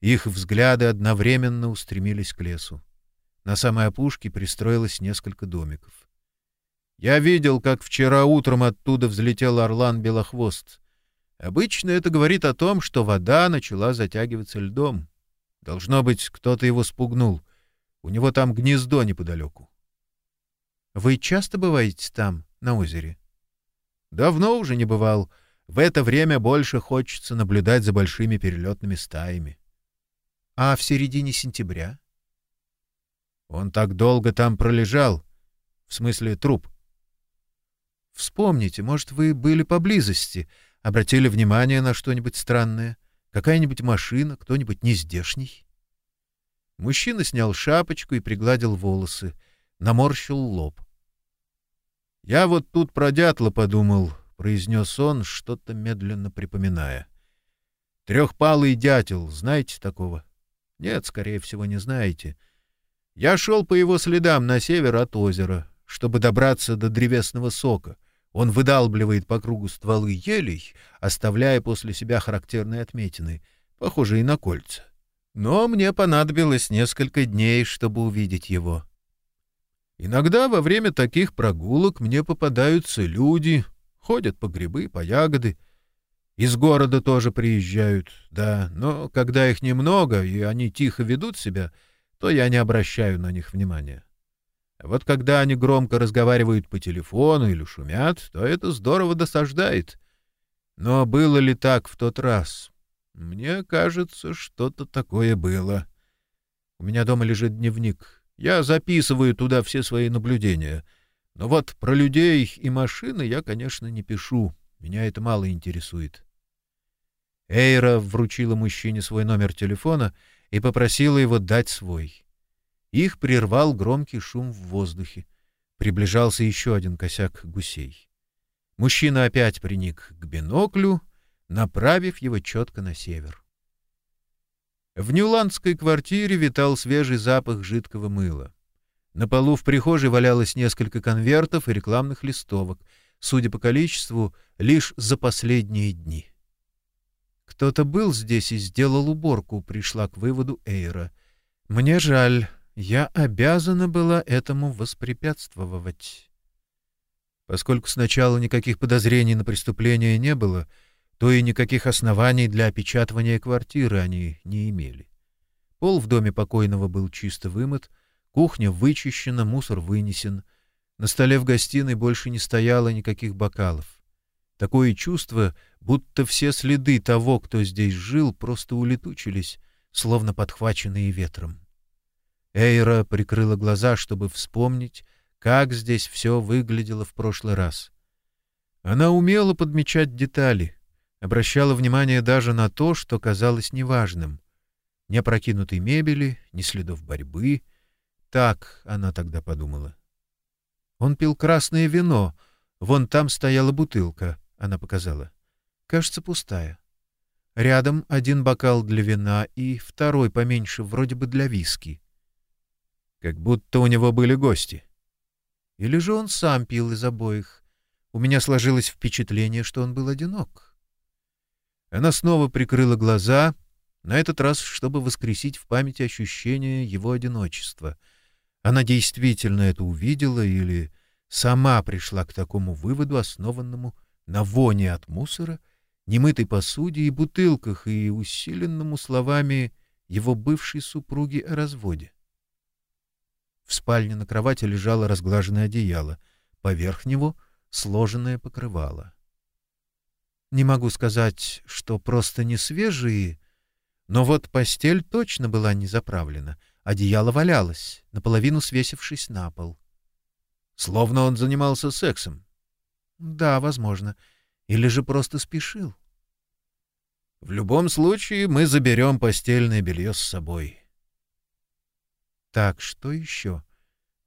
Их взгляды одновременно устремились к лесу. На самой опушке пристроилось несколько домиков. Я видел, как вчера утром оттуда взлетел орлан Белохвост. Обычно это говорит о том, что вода начала затягиваться льдом. Должно быть, кто-то его спугнул. У него там гнездо неподалеку. — Вы часто бываете там, на озере? — Давно уже не бывал. В это время больше хочется наблюдать за большими перелетными стаями. — А в середине сентября? — Он так долго там пролежал. В смысле, труп. — Вспомните, может, вы были поблизости, обратили внимание на что-нибудь странное? Какая-нибудь машина, кто-нибудь нездешний? Мужчина снял шапочку и пригладил волосы, наморщил лоб. — Я вот тут про дятла подумал, — произнес он, что-то медленно припоминая. — Трехпалый дятел, знаете такого? — Нет, скорее всего, не знаете. Я шел по его следам на север от озера, чтобы добраться до древесного сока. Он выдалбливает по кругу стволы елей, оставляя после себя характерные отметины, похожие на кольца. Но мне понадобилось несколько дней, чтобы увидеть его. Иногда во время таких прогулок мне попадаются люди, ходят по грибы, по ягоды. Из города тоже приезжают, да, но когда их немного, и они тихо ведут себя, то я не обращаю на них внимания. Вот когда они громко разговаривают по телефону или шумят, то это здорово досаждает. Но было ли так в тот раз? Мне кажется, что-то такое было. У меня дома лежит дневник. Я записываю туда все свои наблюдения. Но вот про людей и машины я, конечно, не пишу. Меня это мало интересует. Эйра вручила мужчине свой номер телефона и попросила его дать свой. Их прервал громкий шум в воздухе. Приближался еще один косяк гусей. Мужчина опять приник к биноклю, направив его четко на север. В нюландской квартире витал свежий запах жидкого мыла. На полу в прихожей валялось несколько конвертов и рекламных листовок, судя по количеству, лишь за последние дни. Кто-то был здесь и сделал уборку, пришла к выводу Эйра. Мне жаль, я обязана была этому воспрепятствовать. Поскольку сначала никаких подозрений на преступление не было, то и никаких оснований для опечатывания квартиры они не имели. Пол в доме покойного был чисто вымыт, кухня вычищена, мусор вынесен. На столе в гостиной больше не стояло никаких бокалов. Такое чувство, будто все следы того, кто здесь жил, просто улетучились, словно подхваченные ветром. Эйра прикрыла глаза, чтобы вспомнить, как здесь все выглядело в прошлый раз. Она умела подмечать детали, обращала внимание даже на то, что казалось неважным. Ни опрокинутой мебели, ни следов борьбы. Так она тогда подумала. Он пил красное вино. Вон там стояла бутылка, она показала. Кажется, пустая. Рядом один бокал для вина и второй поменьше, вроде бы для виски. Как будто у него были гости. Или же он сам пил из обоих. У меня сложилось впечатление, что он был одинок. Она снова прикрыла глаза, на этот раз, чтобы воскресить в памяти ощущение его одиночества. Она действительно это увидела или сама пришла к такому выводу, основанному на воне от мусора, немытой посуде и бутылках и усиленному словами его бывшей супруги о разводе. В спальне на кровати лежало разглаженное одеяло, поверх него — сложенное покрывало. Не могу сказать, что просто не свежие, но вот постель точно была не заправлена, одеяло валялось, наполовину свесившись на пол. Словно он занимался сексом. Да, возможно. Или же просто спешил. В любом случае мы заберем постельное белье с собой. Так, что еще?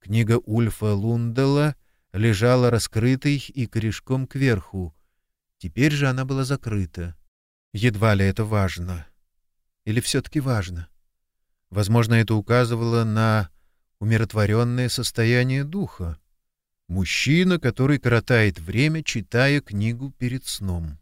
Книга Ульфа Лундела лежала раскрытой и корешком кверху, Теперь же она была закрыта. Едва ли это важно. Или все-таки важно? Возможно, это указывало на умиротворенное состояние духа. Мужчина, который коротает время, читая книгу перед сном.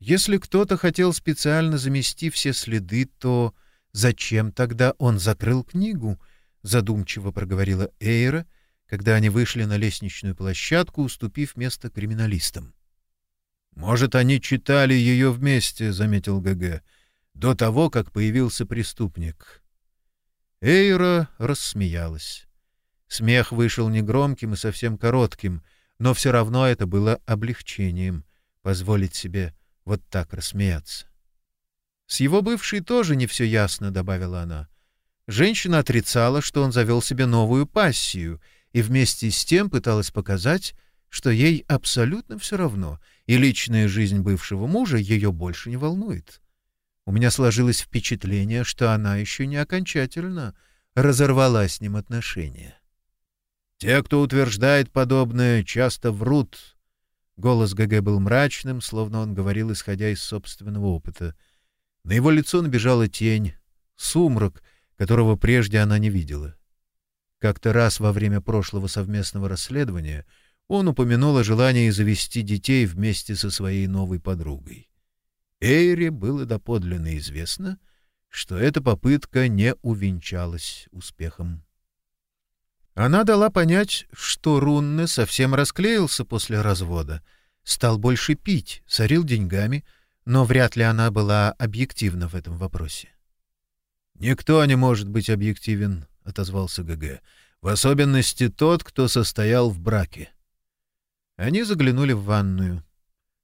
Если кто-то хотел специально замести все следы, то зачем тогда он закрыл книгу? Задумчиво проговорила Эйра, когда они вышли на лестничную площадку, уступив место криминалистам. «Может, они читали ее вместе», — заметил ГГ, — «до того, как появился преступник». Эйра рассмеялась. Смех вышел негромким и совсем коротким, но все равно это было облегчением — позволить себе вот так рассмеяться. «С его бывшей тоже не все ясно», — добавила она. Женщина отрицала, что он завел себе новую пассию, и вместе с тем пыталась показать, что ей абсолютно все равно, и личная жизнь бывшего мужа ее больше не волнует. У меня сложилось впечатление, что она еще не окончательно разорвала с ним отношения. Те, кто утверждает подобное, часто врут. Голос ГГ был мрачным, словно он говорил, исходя из собственного опыта. На его лицо набежала тень, сумрак, которого прежде она не видела. Как-то раз во время прошлого совместного расследования — он упомянул о желании завести детей вместе со своей новой подругой. Эйре было доподлинно известно, что эта попытка не увенчалась успехом. Она дала понять, что Рунне совсем расклеился после развода, стал больше пить, сорил деньгами, но вряд ли она была объективна в этом вопросе. «Никто не может быть объективен», — отозвался ГГ, — «в особенности тот, кто состоял в браке». Они заглянули в ванную.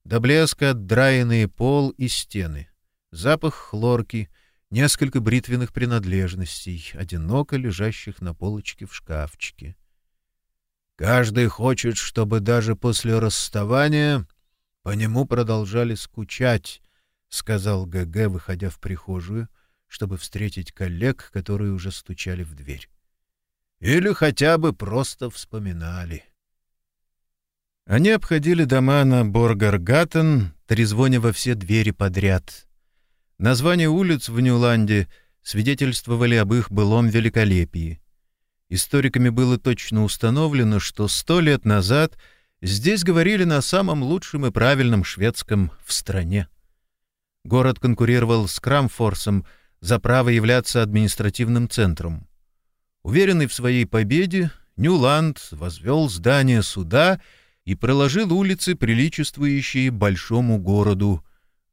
До блеска отдраенные пол и стены. Запах хлорки, несколько бритвенных принадлежностей, одиноко лежащих на полочке в шкафчике. Каждый хочет, чтобы даже после расставания по нему продолжали скучать, — сказал ГГ, выходя в прихожую, чтобы встретить коллег, которые уже стучали в дверь. Или хотя бы просто вспоминали. — они обходили дома на Боргаргаттен, трезвоня во все двери подряд. Названия улиц в Ньюланде свидетельствовали об их былом великолепии. Историками было точно установлено, что сто лет назад здесь говорили на самом лучшем и правильном шведском в стране. Город конкурировал с Крамфорсом за право являться административным центром. Уверенный в своей победе, Ньюланд возвел здание суда — и проложил улицы, приличествующие большому городу,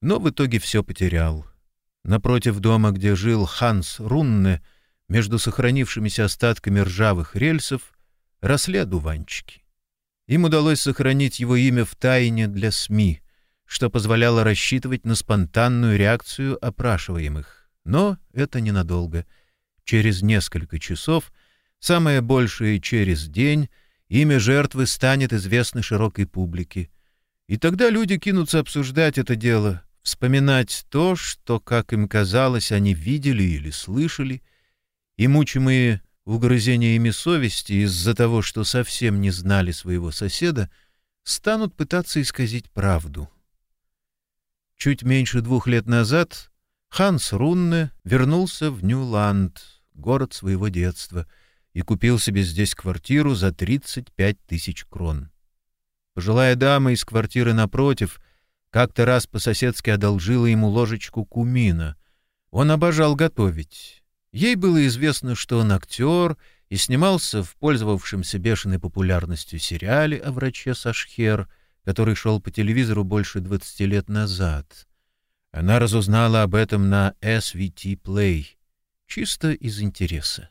но в итоге все потерял. Напротив дома, где жил Ханс Рунне, между сохранившимися остатками ржавых рельсов, росли одуванчики. Им удалось сохранить его имя в тайне для СМИ, что позволяло рассчитывать на спонтанную реакцию опрашиваемых. Но это ненадолго. Через несколько часов, самое большее через день — имя жертвы станет известно широкой публике. И тогда люди кинутся обсуждать это дело, вспоминать то, что, как им казалось, они видели или слышали, и мучимые угрызениями совести из-за того, что совсем не знали своего соседа, станут пытаться исказить правду. Чуть меньше двух лет назад Ханс Рунне вернулся в Ньюланд, город своего детства — и купил себе здесь квартиру за 35 тысяч крон. Пожилая дама из квартиры напротив Как-то раз по-соседски одолжила ему ложечку кумина. Он обожал готовить. Ей было известно, что он актер и снимался в пользовавшемся бешеной популярностью сериале о враче Сашхер, который шел по телевизору больше 20 лет назад. Она разузнала об этом на SVT Play, чисто из интереса.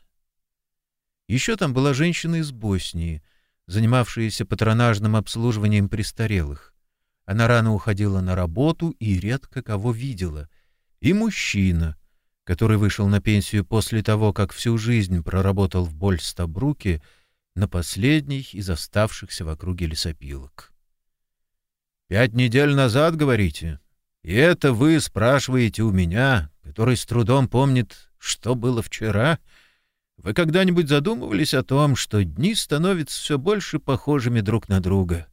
Еще там была женщина из Боснии, занимавшаяся патронажным обслуживанием престарелых. Она рано уходила на работу и редко кого видела. И мужчина, который вышел на пенсию после того, как всю жизнь проработал в Больстабруке, на последний из оставшихся в округе лесопилок. «Пять недель назад, говорите?» И это вы спрашиваете у меня, который с трудом помнит, что было вчера? Вы когда-нибудь задумывались о том, что дни становятся все больше похожими друг на друга?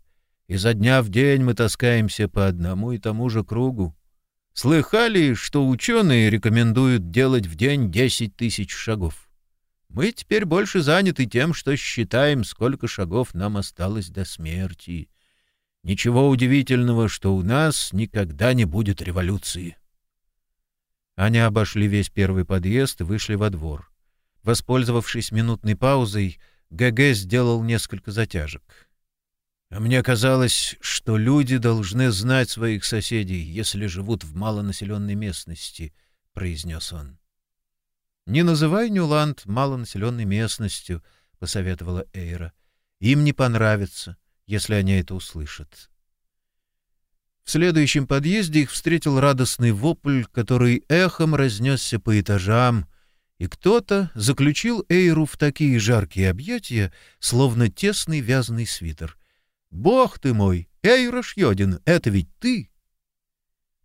И за дня в день мы таскаемся по одному и тому же кругу. Слыхали, что ученые рекомендуют делать в день десять тысяч шагов? Мы теперь больше заняты тем, что считаем, сколько шагов нам осталось до смерти. Ничего удивительного, что у нас никогда не будет революции. Они обошли весь первый подъезд и вышли во двор. Воспользовавшись минутной паузой, ГГ сделал несколько затяжек. А мне казалось, что люди должны знать своих соседей, если живут в малонаселенной местности, — произнес он. — Не называй Нюланд малонаселенной местностью, — посоветовала Эйра. — Им не понравится если они это услышат. В следующем подъезде их встретил радостный вопль, который эхом разнесся по этажам, и кто-то заключил Эйру в такие жаркие объятия, словно тесный вязаный свитер. «Бог ты мой! Эйра Шьодин, это ведь ты!»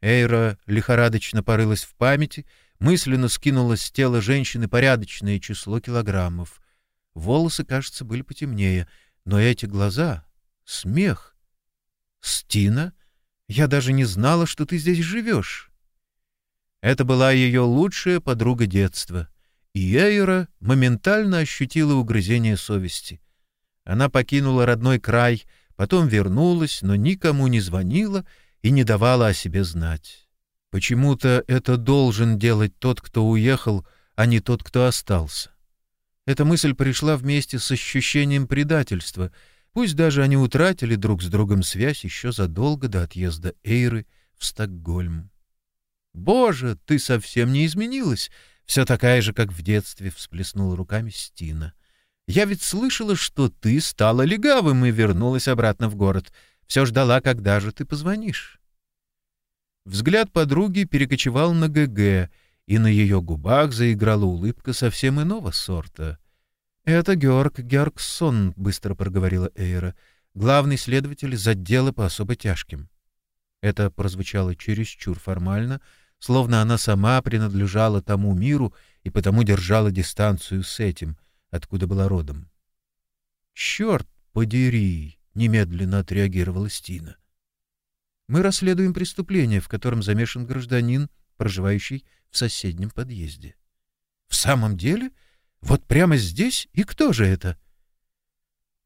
Эйра лихорадочно порылась в памяти, мысленно скинула с тела женщины порядочное число килограммов. Волосы, кажется, были потемнее, но эти глаза, Смех. «Стина? Я даже не знала, что ты здесь живешь». Это была ее лучшая подруга детства, и Эйра моментально ощутила угрызение совести. Она покинула родной край, потом вернулась, но никому не звонила и не давала о себе знать. Почему-то это должен делать тот, кто уехал, а не тот, кто остался. Эта мысль пришла вместе с ощущением предательства — Пусть даже они утратили друг с другом связь еще задолго до отъезда Эйры в Стокгольм. «Боже, ты совсем не изменилась! Все такая же, как в детстве!» — всплеснула руками Стина. «Я ведь слышала, что ты стала легавым и вернулась обратно в город. Все ждала, когда же ты позвонишь». Взгляд подруги перекочевал на ГГ, и на ее губах заиграла улыбка совсем иного сорта — «Это Георг Георгсон», — быстро проговорила Эйра, «главный следователь из отдела по особо тяжким». Это прозвучало чересчур формально, словно она сама принадлежала тому миру и потому держала дистанцию с этим, откуда была родом. «Черт подери!» — немедленно отреагировала Стина. «Мы расследуем преступление, в котором замешан гражданин, проживающий в соседнем подъезде». «В самом деле?» Вот прямо здесь? И кто же это?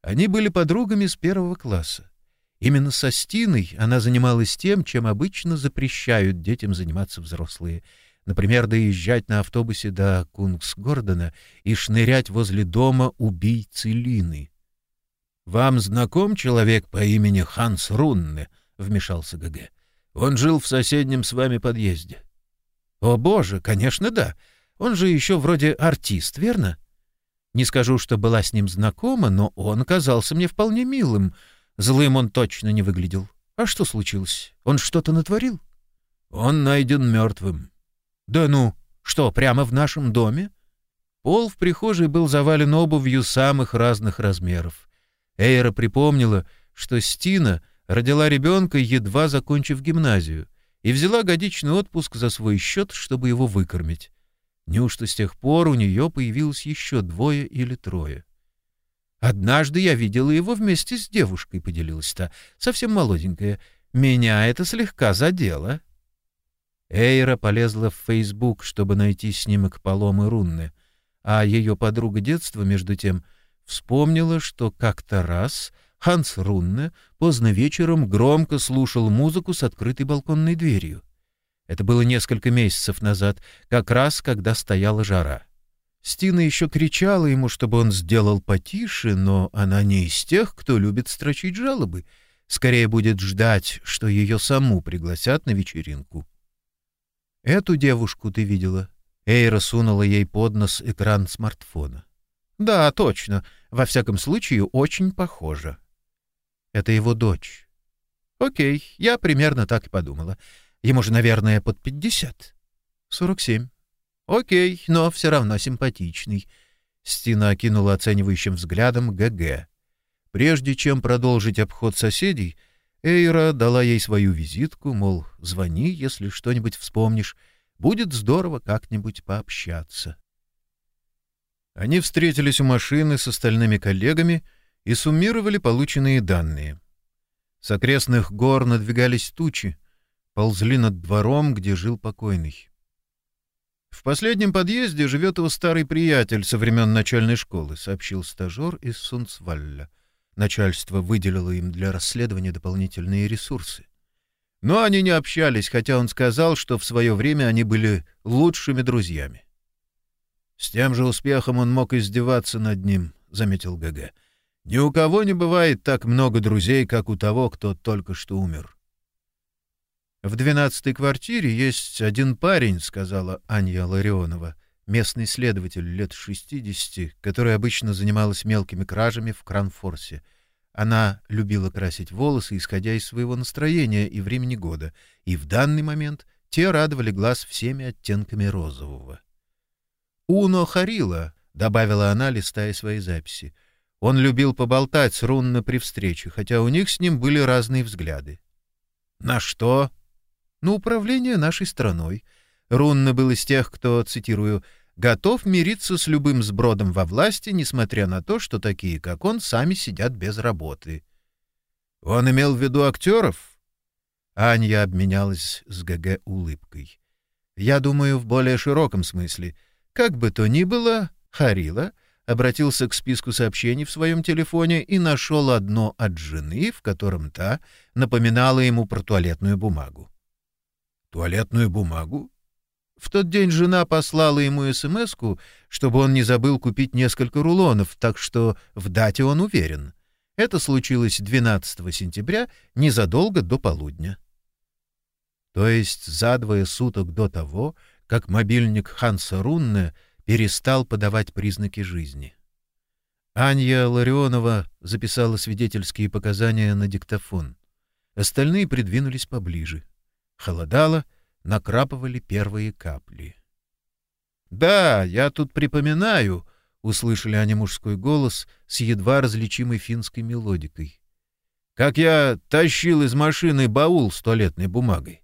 Они были подругами с первого класса. Именно со Стиной она занималась тем, чем обычно запрещают детям заниматься взрослые. Например, доезжать на автобусе до Кунгсгордена и шнырять возле дома убийцы Лины. «Вам знаком человек по имени Ханс Рунне?» — вмешался ГГ. «Он жил в соседнем с вами подъезде». «О, боже, конечно, да. Он же еще вроде артист, верно? Не скажу, что была с ним знакома, но он казался мне вполне милым. Злым он точно не выглядел. А что случилось? Он что-то натворил? Он найден мертвым. Да ну, что, прямо в нашем доме? Пол в прихожей был завален обувью самых разных размеров. Эйра припомнила, что Стина родила ребенка, едва закончив гимназию, и взяла годичный отпуск за свой счет, чтобы его выкормить. Неужто с тех пор у нее появилось еще двое или трое? Однажды я видела его вместе с девушкой, — поделилась та, совсем молоденькая. Меня это слегка задело. Эйра полезла в Фейсбук, чтобы найти снимок Паломы Рунны, а ее подруга детства, между тем, вспомнила, что как-то раз
Ханс Рунне поздно вечером громко слушал музыку с открытой балконной дверью. Это было несколько месяцев назад, как раз когда стояла жара. Стина еще кричала ему, чтобы он сделал потише, но она не из тех, кто любит строчить жалобы. Скорее будет ждать, что ее саму пригласят на вечеринку. «Эту девушку ты видела?» Эйра сунула ей под нос экран смартфона. «Да, точно. Во всяком случае, очень похоже». «Это его дочь». «Окей, я примерно так и подумала. Ему же, наверное, под пятьдесят». «Сорок семь». «Окей, но все равно симпатичный». Стина окинула оценивающим взглядом ГГ. Прежде чем продолжить обход соседей, Эйра дала ей свою визитку, мол, звони, если что-нибудь вспомнишь. Будет здорово как-нибудь пообщаться. Они встретились у машины с остальными коллегами и суммировали полученные данные. С окрестных гор надвигались тучи, ползли над двором, где жил покойный. «В последнем подъезде живет его старый приятель со времен начальной школы», — сообщил стажер из Сунцвалля. Начальство выделило им для расследования дополнительные ресурсы. Но они не общались, хотя он сказал, что в свое время они были лучшими друзьями. «С тем же успехом он мог издеваться над ним», — заметил ГГ. «Ни у кого не бывает так много друзей, как у того, кто только что умер». «В двенадцатой квартире есть один парень», — сказала Анья Ларионова, местный следователь лет шестидесяти, который обычно занималась мелкими кражами в Кранфорсе. Она любила красить волосы, исходя из своего настроения и времени года, и в данный момент те радовали глаз всеми оттенками розового. «Уно Харила», — добавила она, листая свои записи. Он любил поболтать с Рунно при встрече, хотя у них с ним были разные взгляды. «На что?» на управление нашей страной. Рунна был из тех, кто, цитирую, «готов мириться с любым сбродом во власти, несмотря на то, что такие, как он, сами сидят без работы». «Он имел в виду актеров?» Анья обменялась с ГГ улыбкой. «Я думаю, в более широком смысле. Как бы то ни было, Харила обратился к списку сообщений в своем телефоне и нашел одно от жены, в котором та напоминала ему про туалетную бумагу. Туалетную бумагу? В тот день жена послала ему смс чтобы он не забыл купить несколько рулонов, так что в дате он уверен. Это случилось 12 сентября, незадолго до полудня. То есть за двое суток до того, как мобильник Ханса Рунне перестал подавать признаки жизни. Анья Ларионова записала свидетельские показания на диктофон. Остальные придвинулись поближе. Холодало, накрапывали первые капли. «Да, я тут припоминаю», — услышали они мужской голос с едва различимой финской мелодикой. «Как я тащил из машины баул с туалетной бумагой.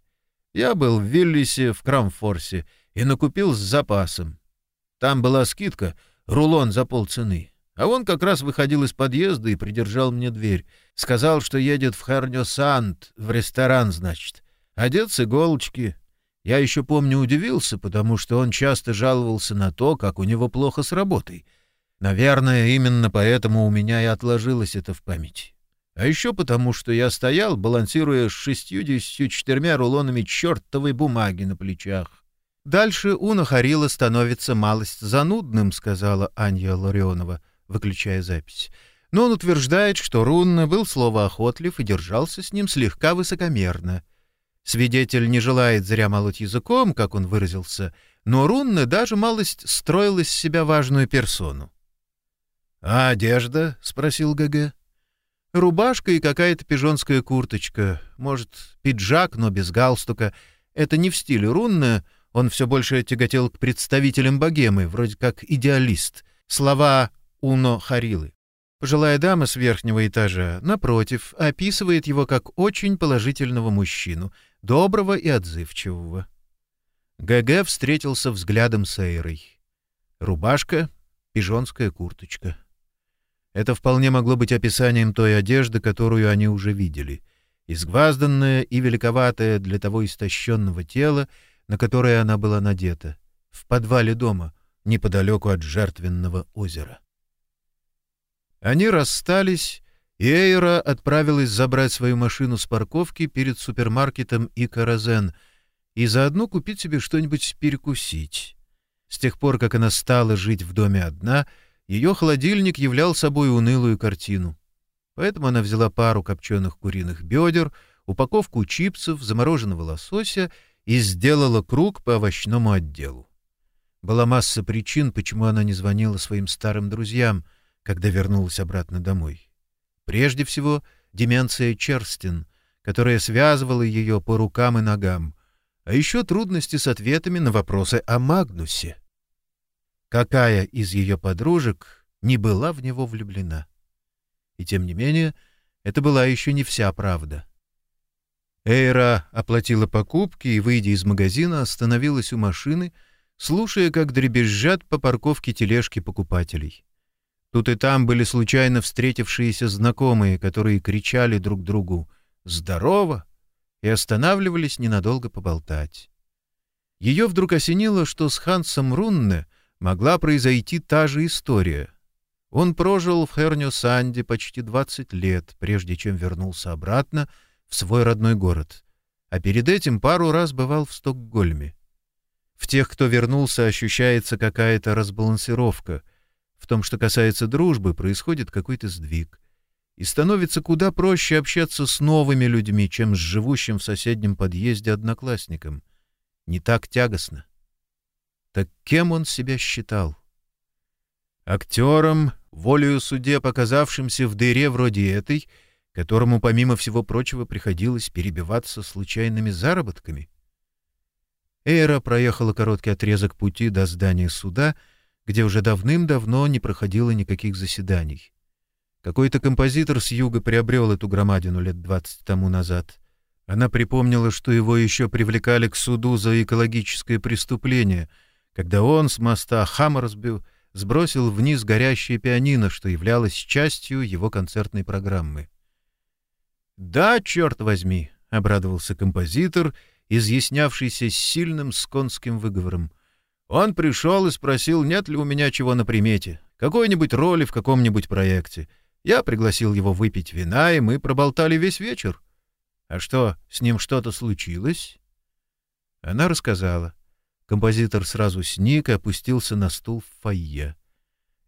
Я был в Виллисе, в Крамфорсе, и накупил с запасом. Там была скидка, рулон за полцены. А он как раз выходил из подъезда и придержал мне дверь. Сказал, что едет в Харнё-Сант, в ресторан, значит. Одет с иголочки. Я еще помню удивился, потому что он часто жаловался на то, как у него плохо с работой. Наверное, именно поэтому у меня и отложилось это в памяти. А еще потому, что я стоял, балансируя с шестьюдесятью четырьмя рулонами чертовой бумаги на плечах. «Дальше у Нахарила становится малость занудным», — сказала Анья Ларионова, выключая запись. Но он утверждает, что Рунна был словоохотлив и держался с ним слегка высокомерно — Свидетель не желает зря молоть языком, как он выразился, но Рунна даже малость строил из себя важную персону. — А одежда? — спросил ГГ. — Рубашка и какая-то пижонская курточка. Может, пиджак, но без галстука. Это не в стиле Рунна. Он все больше тяготел к представителям богемы, вроде как идеалист. Слова Уно Харилы. Пожилая дама с верхнего этажа, напротив, описывает его как очень положительного мужчину — доброго и отзывчивого. ГГ встретился взглядом с Эйрой. Рубашка, пижонская курточка. Это вполне могло быть описанием той одежды, которую они уже видели. Изгвазданная и великоватая для того истощенного тела, на которое она была надета, в подвале дома, неподалеку от жертвенного озера. Они расстались,
и Эйра отправилась забрать свою машину с парковки перед супермаркетом Икаразен и заодно купить себе что-нибудь перекусить. С тех пор, как она стала жить в доме одна, ее холодильник являл собой унылую картину. Поэтому она взяла пару копченых куриных бедер, упаковку чипсов, замороженного лосося и сделала круг по овощному отделу. Была масса причин, почему она не звонила своим старым друзьям, когда вернулась обратно домой. Прежде всего, деменция Черстин, которая связывала ее по рукам и ногам, а еще трудности с ответами на вопросы о Магнусе. Какая из ее подружек не была в него влюблена? И тем не менее, это была еще не вся правда. Эйра оплатила покупки и, выйдя из магазина, остановилась у машины, слушая, как дребезжат по парковке тележки покупателей. Тут и там были случайно встретившиеся знакомые, которые кричали друг другу «Здорово!» и останавливались ненадолго поболтать. Ее вдруг осенило, что с Хансом Рунне могла произойти та же история. Он прожил в Херню-Санде почти 20 лет, прежде чем вернулся обратно в свой родной город, а перед этим пару раз бывал в Стокгольме. В тех, кто вернулся, ощущается какая-то разбалансировка — в том, что касается дружбы, происходит какой-то сдвиг. И становится куда проще общаться с новыми людьми, чем с живущим в соседнем подъезде одноклассником. Не так тягостно. Так кем он себя считал? Актером, волею суде показавшимся в дыре вроде этой, которому, помимо всего прочего, приходилось перебиваться случайными заработками? Эйра проехала короткий отрезок пути до здания суда — где уже давным-давно не проходило никаких заседаний. Какой-то композитор с юга приобрел эту громадину лет двадцать тому назад. Она припомнила, что его еще привлекали к суду за экологическое преступление, когда он с моста Хаммерсбю сбросил вниз горящее пианино, что являлось частью его концертной программы. «Да, черт возьми!» — обрадовался композитор, изъяснявшийся с сильным сконским выговором. Он пришел и спросил, нет ли у меня чего на примете, какой-нибудь роли в каком-нибудь проекте. Я пригласил его выпить вина, и мы проболтали весь вечер. А что, с ним что-то случилось? Она рассказала. Композитор сразу сник и опустился на стул в фойе.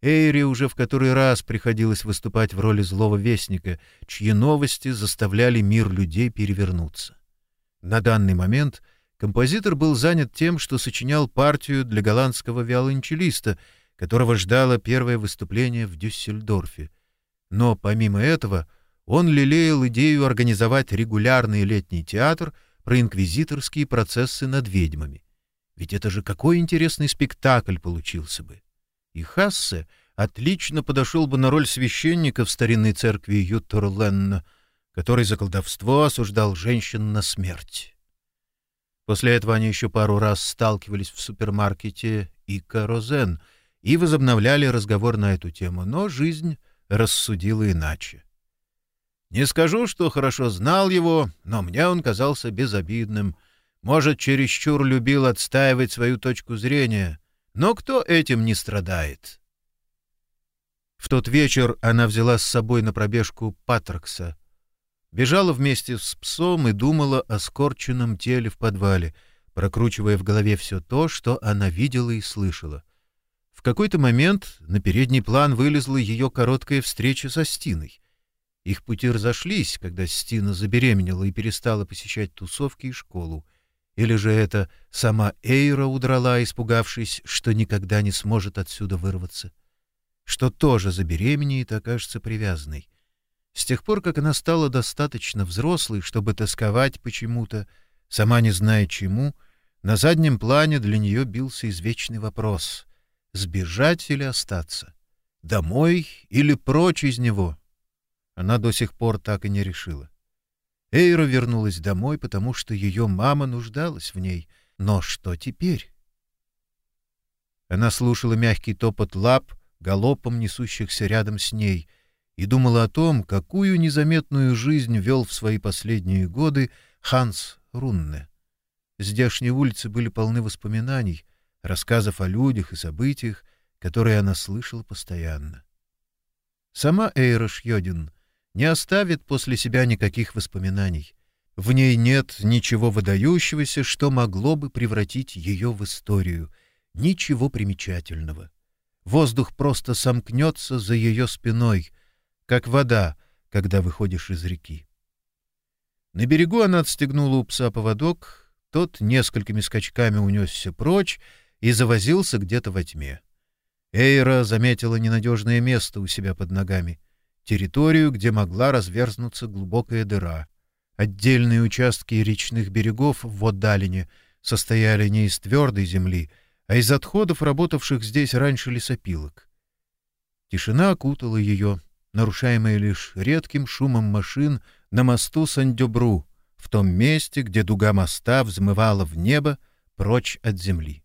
Эйри уже в который раз приходилось выступать в роли злого вестника, чьи новости заставляли мир людей перевернуться. На данный момент — Композитор был занят тем, что сочинял партию для голландского виолончелиста, которого ждало первое выступление в Дюссельдорфе. Но помимо этого он лелеял идею организовать регулярный летний театр про инквизиторские процессы над ведьмами. Ведь это же какой интересный спектакль получился бы! И Хассе отлично подошел бы на роль священника в старинной церкви Юттерленна, который за колдовство осуждал женщин на смерть. После этого они еще пару раз сталкивались в супермаркете Ика Розен и возобновляли разговор на эту тему, но жизнь рассудила иначе. Не скажу, что хорошо знал его, но мне он казался безобидным. Может, чересчур любил отстаивать свою точку зрения, но кто этим не страдает? В тот вечер она взяла с собой на пробежку Патрокса, Бежала вместе с псом и думала о скорченном теле в подвале, прокручивая в голове все то, что она видела и слышала. В какой-то момент на передний план вылезла ее короткая встреча со Стиной. Их пути разошлись, когда Стина забеременела и перестала посещать тусовки и школу. Или же это сама Эйра удрала, испугавшись, что никогда не сможет отсюда вырваться. Что тоже забеременеет окажется привязанной. С тех пор, как она стала достаточно взрослой, чтобы тосковать почему-то, сама не зная чему, на заднем плане для нее бился извечный вопрос — сбежать или остаться? Домой или прочь из него? Она до сих пор так и не решила. Эйра вернулась домой, потому что ее мама нуждалась в ней. Но что теперь? Она слушала мягкий топот лап, галопом несущихся рядом с ней — и думала о том, какую незаметную жизнь вел в свои последние годы Ханс Рунне. Здешние улицы были полны воспоминаний, рассказов о людях и событиях, которые она слышала постоянно. Сама Эйра Шьёдин не оставит после себя никаких воспоминаний. В ней нет ничего выдающегося, что могло бы превратить ее в историю. Ничего примечательного. Воздух просто сомкнется за ее спиной, как вода, когда выходишь из реки. На берегу она отстегнула у пса поводок, тот несколькими скачками унесся прочь и завозился где-то во тьме. Эйра заметила ненадежное место у себя под ногами, территорию, где могла разверзнуться глубокая дыра. Отдельные участки речных берегов в Водалине состояли не из твердой земли, а из отходов, работавших здесь раньше лесопилок. Тишина окутала ее, нарушаемая лишь редким шумом машин на мосту Сандюбру, в том месте, где дуга моста взмывала в небо прочь от земли.